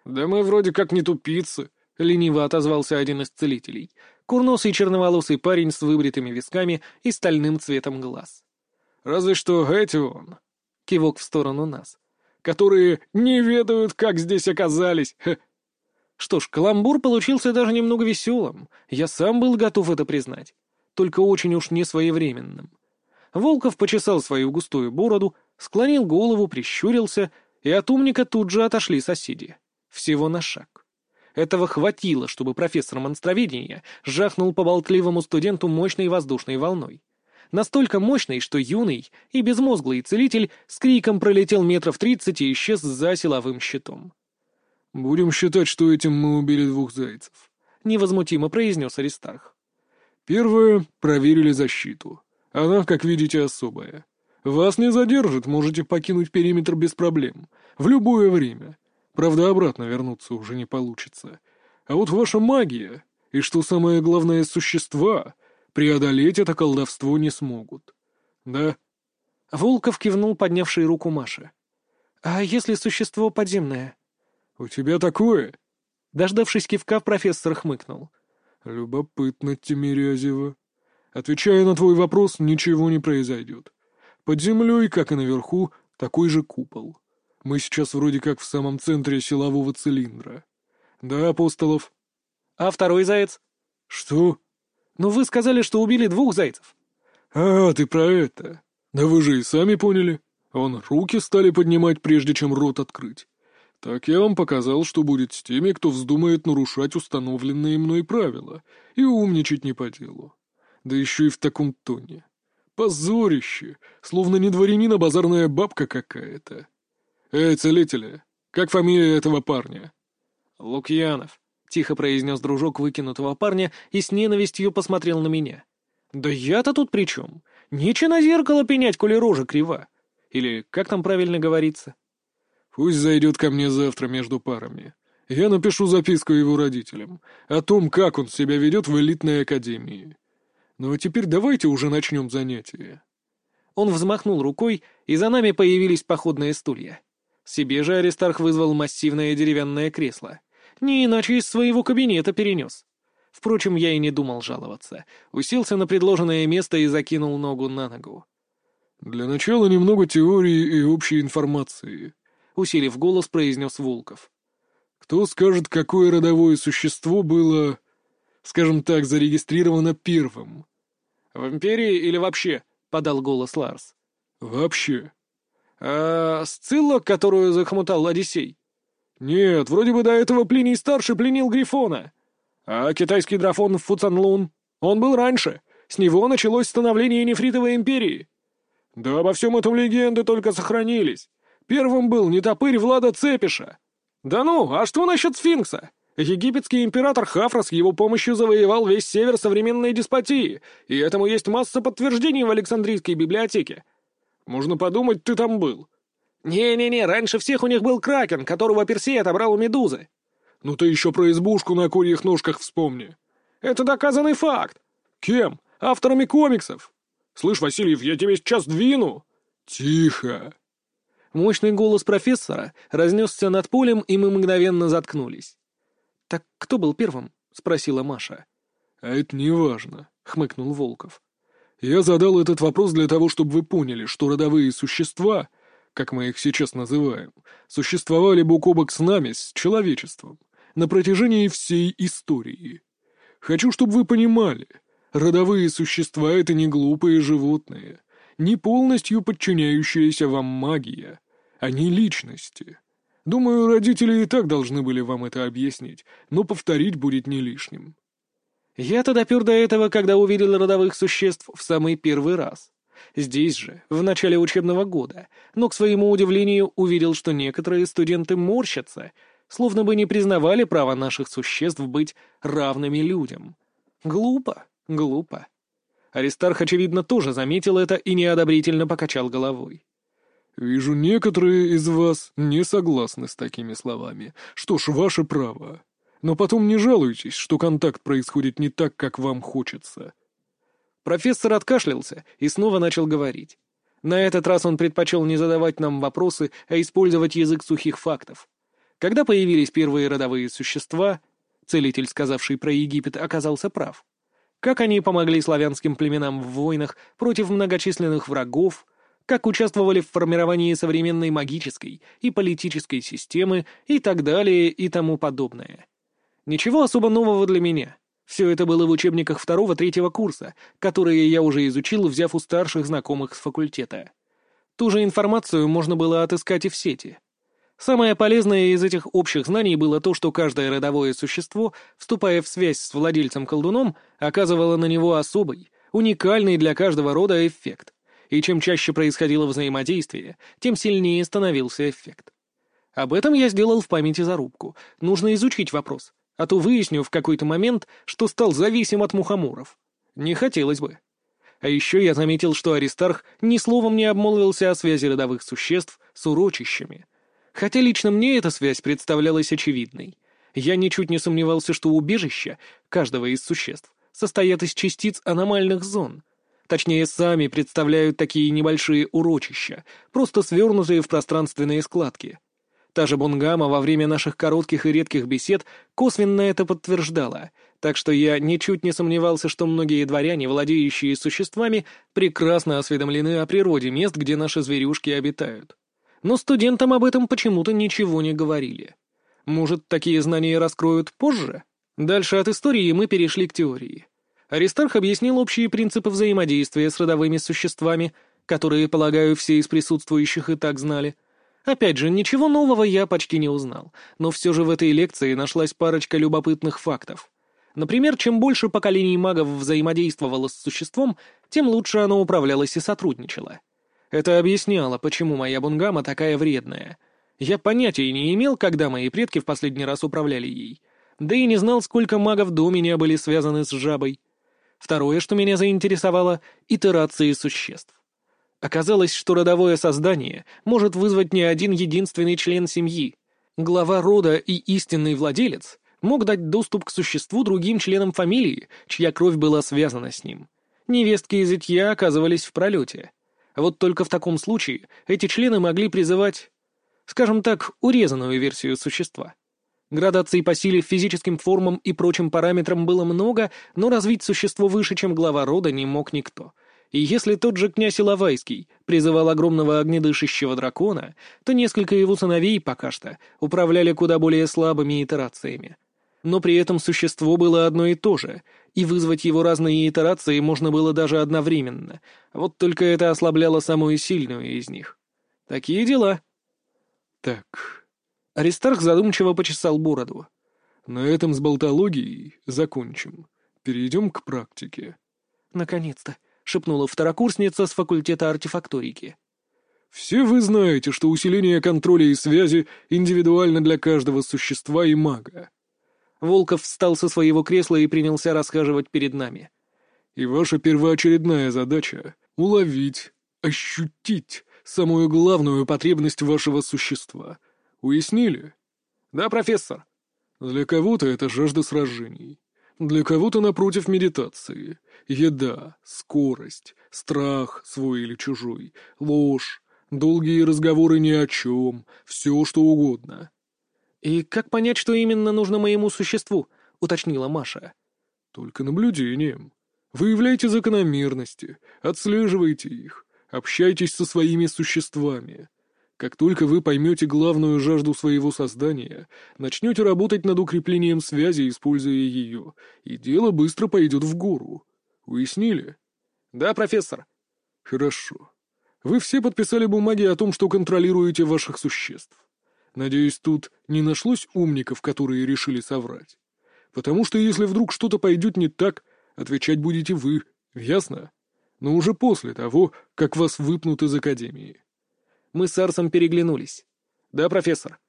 «Да мы вроде как не тупицы», — лениво отозвался один из целителей. Курносый черноволосый парень с выбритыми висками и стальным цветом глаз. «Разве что эти он...» — кивок в сторону нас. «Которые не ведают, как здесь оказались. Что ж, каламбур получился даже немного веселым. Я сам был готов это признать. Только очень уж не своевременным. Волков почесал свою густую бороду, склонил голову, прищурился, и от умника тут же отошли соседи. Всего на шаг. Этого хватило, чтобы профессор монстроведения жахнул по болтливому студенту мощной воздушной волной. Настолько мощной, что юный и безмозглый целитель с криком пролетел метров тридцать и исчез за силовым щитом. «Будем считать, что этим мы убили двух зайцев», — невозмутимо произнес Аристарх. «Первое — проверили защиту. Она, как видите, особая. Вас не задержит, можете покинуть периметр без проблем. В любое время. Правда, обратно вернуться уже не получится. А вот ваша магия, и что самое главное, существа, преодолеть это колдовство не смогут. Да? Волков кивнул, поднявший руку Маше. «А если существо подземное?» «У тебя такое?» Дождавшись кивка, профессор хмыкнул. «Любопытно, Тимирязева. Отвечая на твой вопрос, ничего не произойдет. Под землей, как и наверху, такой же купол. Мы сейчас вроде как в самом центре силового цилиндра. Да, Апостолов? А второй заяц? Что? Ну вы сказали, что убили двух зайцев. А, ты про это. Да вы же и сами поняли. Он руки стали поднимать, прежде чем рот открыть. Так я вам показал, что будет с теми, кто вздумает нарушать установленные мной правила и умничать не по делу. Да еще и в таком тоне. Позорище, словно не дворянин, а базарная бабка какая-то. «Эй, целители, как фамилия этого парня?» «Лукьянов», — тихо произнес дружок выкинутого парня и с ненавистью посмотрел на меня. «Да я-то тут при чем? Нече на зеркало пенять, коли рожа крива. Или как там правильно говорится?» «Пусть зайдет ко мне завтра между парами. Я напишу записку его родителям о том, как он себя ведет в элитной академии. Ну а теперь давайте уже начнем занятие». Он взмахнул рукой, и за нами появились походные стулья. Себе же Аристарх вызвал массивное деревянное кресло. Не иначе из своего кабинета перенес. Впрочем, я и не думал жаловаться. Уселся на предложенное место и закинул ногу на ногу. «Для начала немного теории и общей информации», — усилив голос, произнес Волков. Кто скажет, какое родовое существо было, скажем так, зарегистрировано первым? В Империи или вообще? — подал голос Ларс. Вообще. А Сцилла, которую захмутал Одиссей? Нет, вроде бы до этого Плиний-старший пленил Грифона. А китайский дракон Фуцанлун? Он был раньше. С него началось становление Нефритовой империи. Да обо всем этом легенды только сохранились. Первым был нетопырь Влада Цепиша. Да ну, а что насчет сфинкса? Египетский император Хафра с его помощью завоевал весь север современной деспотии, и этому есть масса подтверждений в Александрийской библиотеке. Можно подумать, ты там был. Не-не-не, раньше всех у них был Кракен, которого Персей отобрал у Медузы. Ну ты еще про избушку на курьих ножках вспомни. Это доказанный факт. Кем? Авторами комиксов. Слышь, Васильев, я тебе сейчас двину. Тихо. Мощный голос профессора разнесся над полем, и мы мгновенно заткнулись. «Так кто был первым?» — спросила Маша. «А это не важно», — хмыкнул Волков. «Я задал этот вопрос для того, чтобы вы поняли, что родовые существа, как мы их сейчас называем, существовали бок о бок с нами, с человечеством, на протяжении всей истории. Хочу, чтобы вы понимали, родовые существа — это не глупые животные, не полностью подчиняющаяся вам магия. Они личности. Думаю, родители и так должны были вам это объяснить, но повторить будет не лишним. Я-то допер до этого, когда увидел родовых существ в самый первый раз. Здесь же, в начале учебного года, но, к своему удивлению, увидел, что некоторые студенты морщатся, словно бы не признавали право наших существ быть равными людям. Глупо, глупо. Аристарх, очевидно, тоже заметил это и неодобрительно покачал головой. «Вижу, некоторые из вас не согласны с такими словами. Что ж, ваше право. Но потом не жалуйтесь, что контакт происходит не так, как вам хочется». Профессор откашлялся и снова начал говорить. На этот раз он предпочел не задавать нам вопросы, а использовать язык сухих фактов. Когда появились первые родовые существа, целитель, сказавший про Египет, оказался прав. Как они помогли славянским племенам в войнах против многочисленных врагов, как участвовали в формировании современной магической и политической системы и так далее и тому подобное. Ничего особо нового для меня. Все это было в учебниках второго-третьего курса, которые я уже изучил, взяв у старших знакомых с факультета. Ту же информацию можно было отыскать и в сети. Самое полезное из этих общих знаний было то, что каждое родовое существо, вступая в связь с владельцем-колдуном, оказывало на него особый, уникальный для каждого рода эффект. И чем чаще происходило взаимодействие, тем сильнее становился эффект. Об этом я сделал в памяти зарубку. Нужно изучить вопрос, а то выясню в какой-то момент, что стал зависим от мухоморов. Не хотелось бы. А еще я заметил, что Аристарх ни словом не обмолвился о связи родовых существ с урочищами — Хотя лично мне эта связь представлялась очевидной. Я ничуть не сомневался, что убежища каждого из существ состоят из частиц аномальных зон. Точнее, сами представляют такие небольшие урочища, просто свернутые в пространственные складки. Та же Бонгама во время наших коротких и редких бесед косвенно это подтверждала, так что я ничуть не сомневался, что многие дворяне, владеющие существами, прекрасно осведомлены о природе мест, где наши зверюшки обитают но студентам об этом почему-то ничего не говорили. Может, такие знания раскроют позже? Дальше от истории мы перешли к теории. Аристарх объяснил общие принципы взаимодействия с родовыми существами, которые, полагаю, все из присутствующих и так знали. Опять же, ничего нового я почти не узнал, но все же в этой лекции нашлась парочка любопытных фактов. Например, чем больше поколений магов взаимодействовало с существом, тем лучше оно управлялось и сотрудничало. Это объясняло, почему моя бунгама такая вредная. Я понятия не имел, когда мои предки в последний раз управляли ей. Да и не знал, сколько магов до меня были связаны с жабой. Второе, что меня заинтересовало — итерации существ. Оказалось, что родовое создание может вызвать не один единственный член семьи. Глава рода и истинный владелец мог дать доступ к существу другим членам фамилии, чья кровь была связана с ним. Невестки и зятья оказывались в пролете. Вот только в таком случае эти члены могли призывать, скажем так, урезанную версию существа. Градаций по силе, физическим формам и прочим параметрам было много, но развить существо выше, чем глава рода, не мог никто. И если тот же князь Иловайский призывал огромного огнедышащего дракона, то несколько его сыновей пока что управляли куда более слабыми итерациями. Но при этом существо было одно и то же, и вызвать его разные итерации можно было даже одновременно, вот только это ослабляло самую сильную из них. Такие дела. Так. Аристарх задумчиво почесал бороду. На этом с болтологией закончим. Перейдем к практике. Наконец-то. — шепнула второкурсница с факультета артефакторики. «Все вы знаете, что усиление контроля и связи индивидуально для каждого существа и мага». Волков встал со своего кресла и принялся расхаживать перед нами. «И ваша первоочередная задача — уловить, ощутить самую главную потребность вашего существа. Уяснили?» «Да, профессор». «Для кого-то это жажда сражений, для кого-то, напротив, медитации, еда, скорость, страх свой или чужой, ложь, долгие разговоры ни о чем, все что угодно. «И как понять, что именно нужно моему существу?» — уточнила Маша. «Только наблюдением. Выявляйте закономерности, отслеживайте их, общайтесь со своими существами. Как только вы поймете главную жажду своего создания, начнете работать над укреплением связи, используя ее, и дело быстро пойдет в гору. Уяснили? Да, профессор. Хорошо. Вы все подписали бумаги о том, что контролируете ваших существ. Надеюсь, тут не нашлось умников, которые решили соврать. Потому что если вдруг что-то пойдет не так, отвечать будете вы, ясно? Но уже после того, как вас выпнут из Академии. Мы с Арсом переглянулись. «Да, профессор».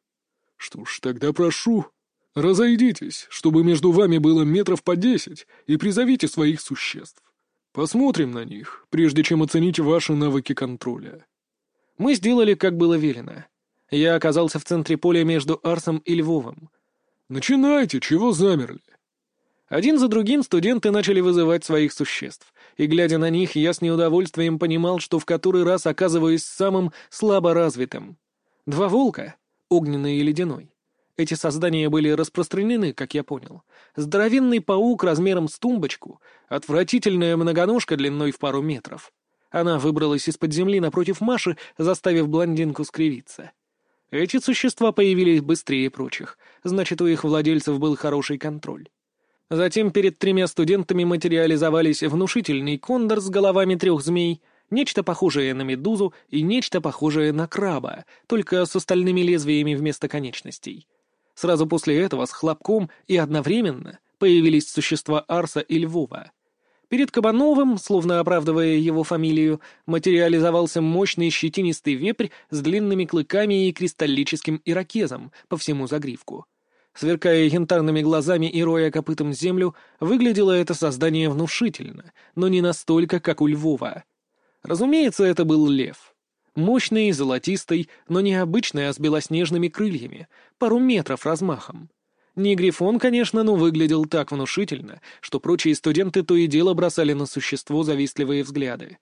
«Что ж, тогда прошу, разойдитесь, чтобы между вами было метров по десять, и призовите своих существ. Посмотрим на них, прежде чем оценить ваши навыки контроля». Мы сделали, как было велено. Я оказался в центре поля между Арсом и Львовым. «Начинайте, чего замерли?» Один за другим студенты начали вызывать своих существ, и, глядя на них, я с неудовольствием понимал, что в который раз оказываюсь самым слабо развитым. Два волка, огненный и ледяной. Эти создания были распространены, как я понял. Здоровенный паук размером с тумбочку, отвратительная многоножка длиной в пару метров. Она выбралась из-под земли напротив Маши, заставив блондинку скривиться. Эти существа появились быстрее прочих, значит, у их владельцев был хороший контроль. Затем перед тремя студентами материализовались внушительный кондор с головами трех змей, нечто похожее на медузу и нечто похожее на краба, только с остальными лезвиями вместо конечностей. Сразу после этого с хлопком и одновременно появились существа Арса и Львова. Перед Кабановым, словно оправдывая его фамилию, материализовался мощный щетинистый вепрь с длинными клыками и кристаллическим ирокезом по всему загривку. Сверкая янтарными глазами и роя копытом землю, выглядело это создание внушительно, но не настолько, как у Львова. Разумеется, это был лев. Мощный, золотистый, но не обычный, а с белоснежными крыльями, пару метров размахом. Не грифон, конечно, но выглядел так внушительно, что прочие студенты то и дело бросали на существо завистливые взгляды.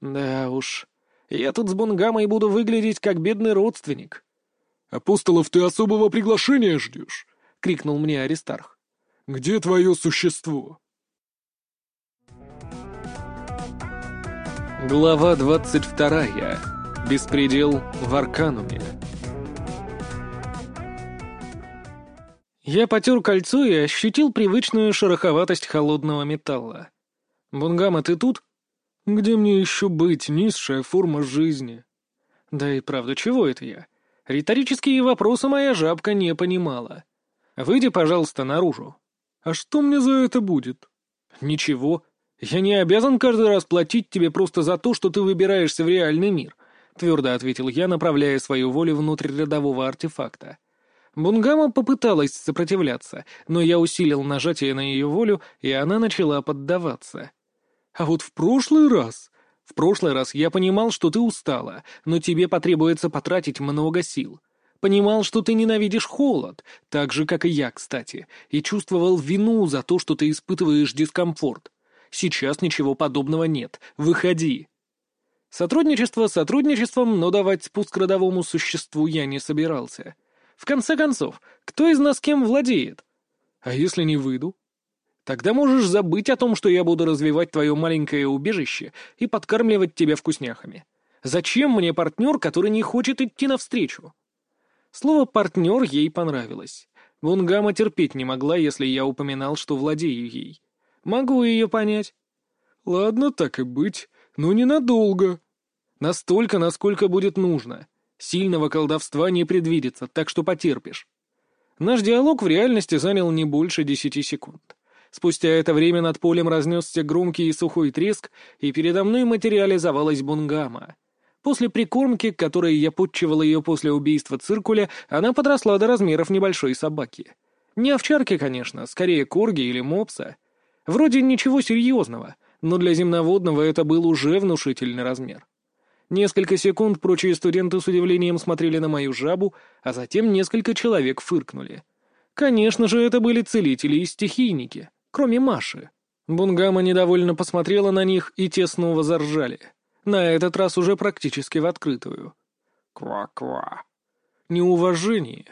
Да уж, я тут с Бунгамой буду выглядеть как бедный родственник. «Апостолов ты особого приглашения ждешь?» — крикнул мне Аристарх. «Где твое существо?» Глава двадцать вторая. Беспредел в Аркануме. Я потер кольцо и ощутил привычную шероховатость холодного металла. «Бунгама, ты тут?» «Где мне еще быть, низшая форма жизни?» «Да и правда, чего это я?» Риторические вопросы моя жабка не понимала. «Выйди, пожалуйста, наружу». «А что мне за это будет?» «Ничего. Я не обязан каждый раз платить тебе просто за то, что ты выбираешься в реальный мир», — твердо ответил я, направляя свою волю внутрь рядового артефакта. Бунгама попыталась сопротивляться, но я усилил нажатие на ее волю, и она начала поддаваться. «А вот в прошлый раз в прошлый раз я понимал, что ты устала, но тебе потребуется потратить много сил. Понимал, что ты ненавидишь холод, так же, как и я, кстати, и чувствовал вину за то, что ты испытываешь дискомфорт. Сейчас ничего подобного нет. Выходи. Сотрудничество сотрудничеством, но давать спуск родовому существу я не собирался. В конце концов, кто из нас кем владеет? А если не выйду? Тогда можешь забыть о том, что я буду развивать твое маленькое убежище и подкармливать тебя вкусняхами. Зачем мне партнер, который не хочет идти навстречу?» Слово «партнер» ей понравилось. Бунгама терпеть не могла, если я упоминал, что владею ей. Могу ее понять. «Ладно, так и быть, но ненадолго». «Настолько, насколько будет нужно. Сильного колдовства не предвидится, так что потерпишь». Наш диалог в реальности занял не больше десяти секунд. Спустя это время над полем разнесся громкий и сухой треск, и передо мной материализовалась бунгама. После прикормки, которой я подчивал ее после убийства циркуля, она подросла до размеров небольшой собаки. Не овчарки, конечно, скорее корги или мопса. Вроде ничего серьезного, но для земноводного это был уже внушительный размер. Несколько секунд прочие студенты с удивлением смотрели на мою жабу, а затем несколько человек фыркнули. Конечно же, это были целители и стихийники кроме Маши. Бунгама недовольно посмотрела на них, и те снова заржали. На этот раз уже практически в открытую. Ква-ква. Неуважение.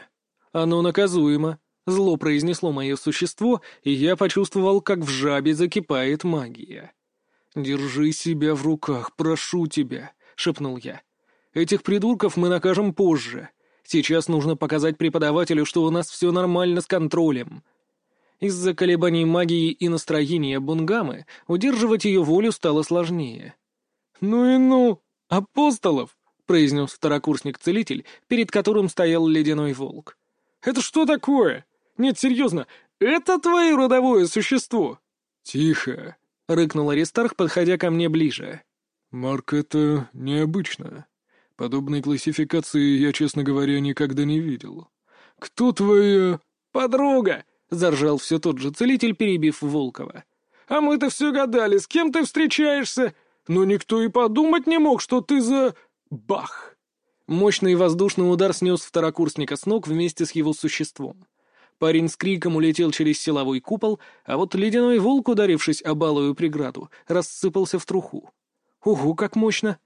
Оно наказуемо. Зло произнесло мое существо, и я почувствовал, как в жабе закипает магия. «Держи себя в руках, прошу тебя», — шепнул я. «Этих придурков мы накажем позже. Сейчас нужно показать преподавателю, что у нас все нормально с контролем. Из-за колебаний магии и настроения Бунгамы удерживать ее волю стало сложнее. «Ну и ну! Апостолов!» — произнес второкурсник-целитель, перед которым стоял ледяной волк. «Это что такое? Нет, серьезно, это твое родовое существо?» «Тихо!» — рыкнул Аристарх, подходя ко мне ближе. «Марк, это необычно. Подобной классификации я, честно говоря, никогда не видел. Кто твоя...» «Подруга!» — заржал все тот же целитель, перебив Волкова. «А мы-то все гадали, с кем ты встречаешься? Но никто и подумать не мог, что ты за... Бах!» Мощный воздушный удар снес второкурсника с ног вместе с его существом. Парень с криком улетел через силовой купол, а вот ледяной волк, ударившись об алую преграду, рассыпался в труху. Ого, как мощно!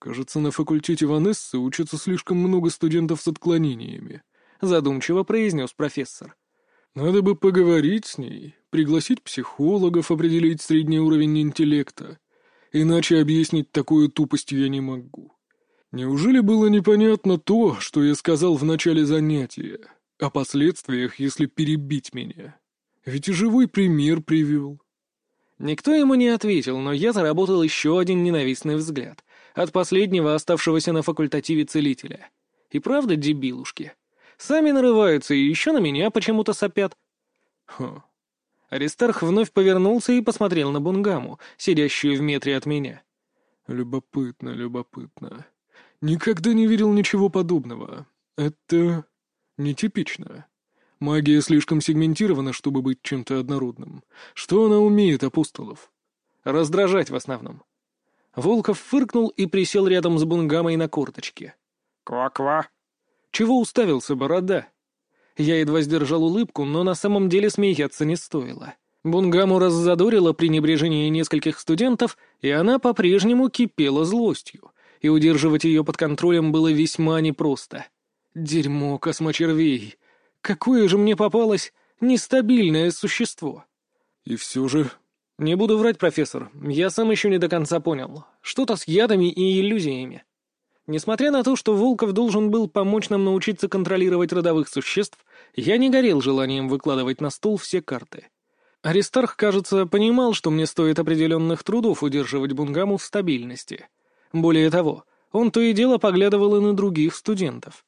«Кажется, на факультете Ванессы учатся слишком много студентов с отклонениями», — задумчиво произнес профессор. Надо бы поговорить с ней, пригласить психологов, определить средний уровень интеллекта. Иначе объяснить такую тупость я не могу. Неужели было непонятно то, что я сказал в начале занятия, о последствиях, если перебить меня? Ведь и живой пример привел. Никто ему не ответил, но я заработал еще один ненавистный взгляд от последнего оставшегося на факультативе целителя. И правда дебилушки. Сами нарываются и еще на меня почему-то сопят. Хм. Аристарх вновь повернулся и посмотрел на Бунгаму, сидящую в метре от меня. Любопытно, любопытно. Никогда не видел ничего подобного. Это нетипично. Магия слишком сегментирована, чтобы быть чем-то однородным. Что она умеет, апостолов? Раздражать в основном. Волков фыркнул и присел рядом с Бунгамой на корточке. «Ква-ква!» Чего уставился, борода? Я едва сдержал улыбку, но на самом деле смеяться не стоило. Бунгаму раззадорило пренебрежение нескольких студентов, и она по-прежнему кипела злостью, и удерживать ее под контролем было весьма непросто. Дерьмо космочервей! Какое же мне попалось нестабильное существо! И все же... Не буду врать, профессор, я сам еще не до конца понял. Что-то с ядами и иллюзиями. Несмотря на то, что Волков должен был помочь нам научиться контролировать родовых существ, я не горел желанием выкладывать на стол все карты. Аристарх, кажется, понимал, что мне стоит определенных трудов удерживать Бунгаму в стабильности. Более того, он то и дело поглядывал и на других студентов.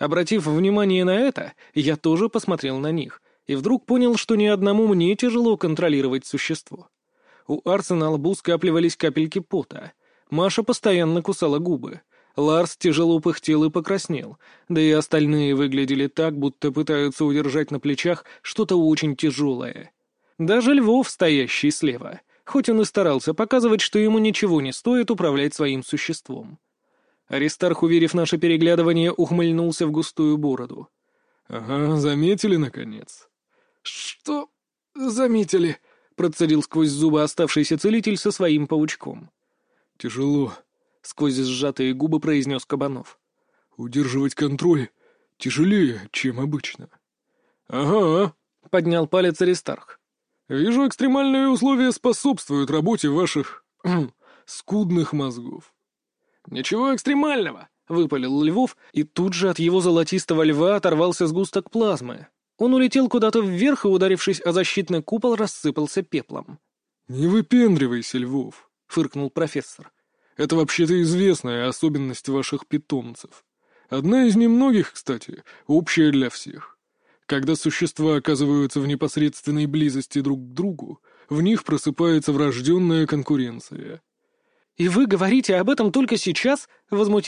Обратив внимание на это, я тоже посмотрел на них, и вдруг понял, что ни одному мне тяжело контролировать существо. У Арса на лбу скапливались капельки пота. Маша постоянно кусала губы. Ларс тяжело пыхтел и покраснел, да и остальные выглядели так, будто пытаются удержать на плечах что-то очень тяжелое. Даже Львов, стоящий слева, хоть он и старался показывать, что ему ничего не стоит управлять своим существом. Аристарх, уверив наше переглядывание, ухмыльнулся в густую бороду. «Ага, заметили, наконец?» «Что заметили?» — процедил сквозь зубы оставшийся целитель со своим паучком. «Тяжело», — сквозь сжатые губы произнес Кабанов. «Удерживать контроль тяжелее, чем обычно». «Ага», — поднял палец Аристарх. Вижу, экстремальные условия способствуют работе ваших скудных мозгов. Ничего экстремального, выпалил Львов, и тут же от его золотистого льва оторвался сгусток плазмы. Он улетел куда-то вверх и, ударившись о защитный купол, рассыпался пеплом. «Не выпендривайся, Львов», — фыркнул профессор. «Это вообще-то известная особенность ваших питомцев. Одна из немногих, кстати, общая для всех. Когда существа оказываются в непосредственной близости друг к другу, в них просыпается врожденная конкуренция». «И вы говорите об этом только сейчас?» — возмутился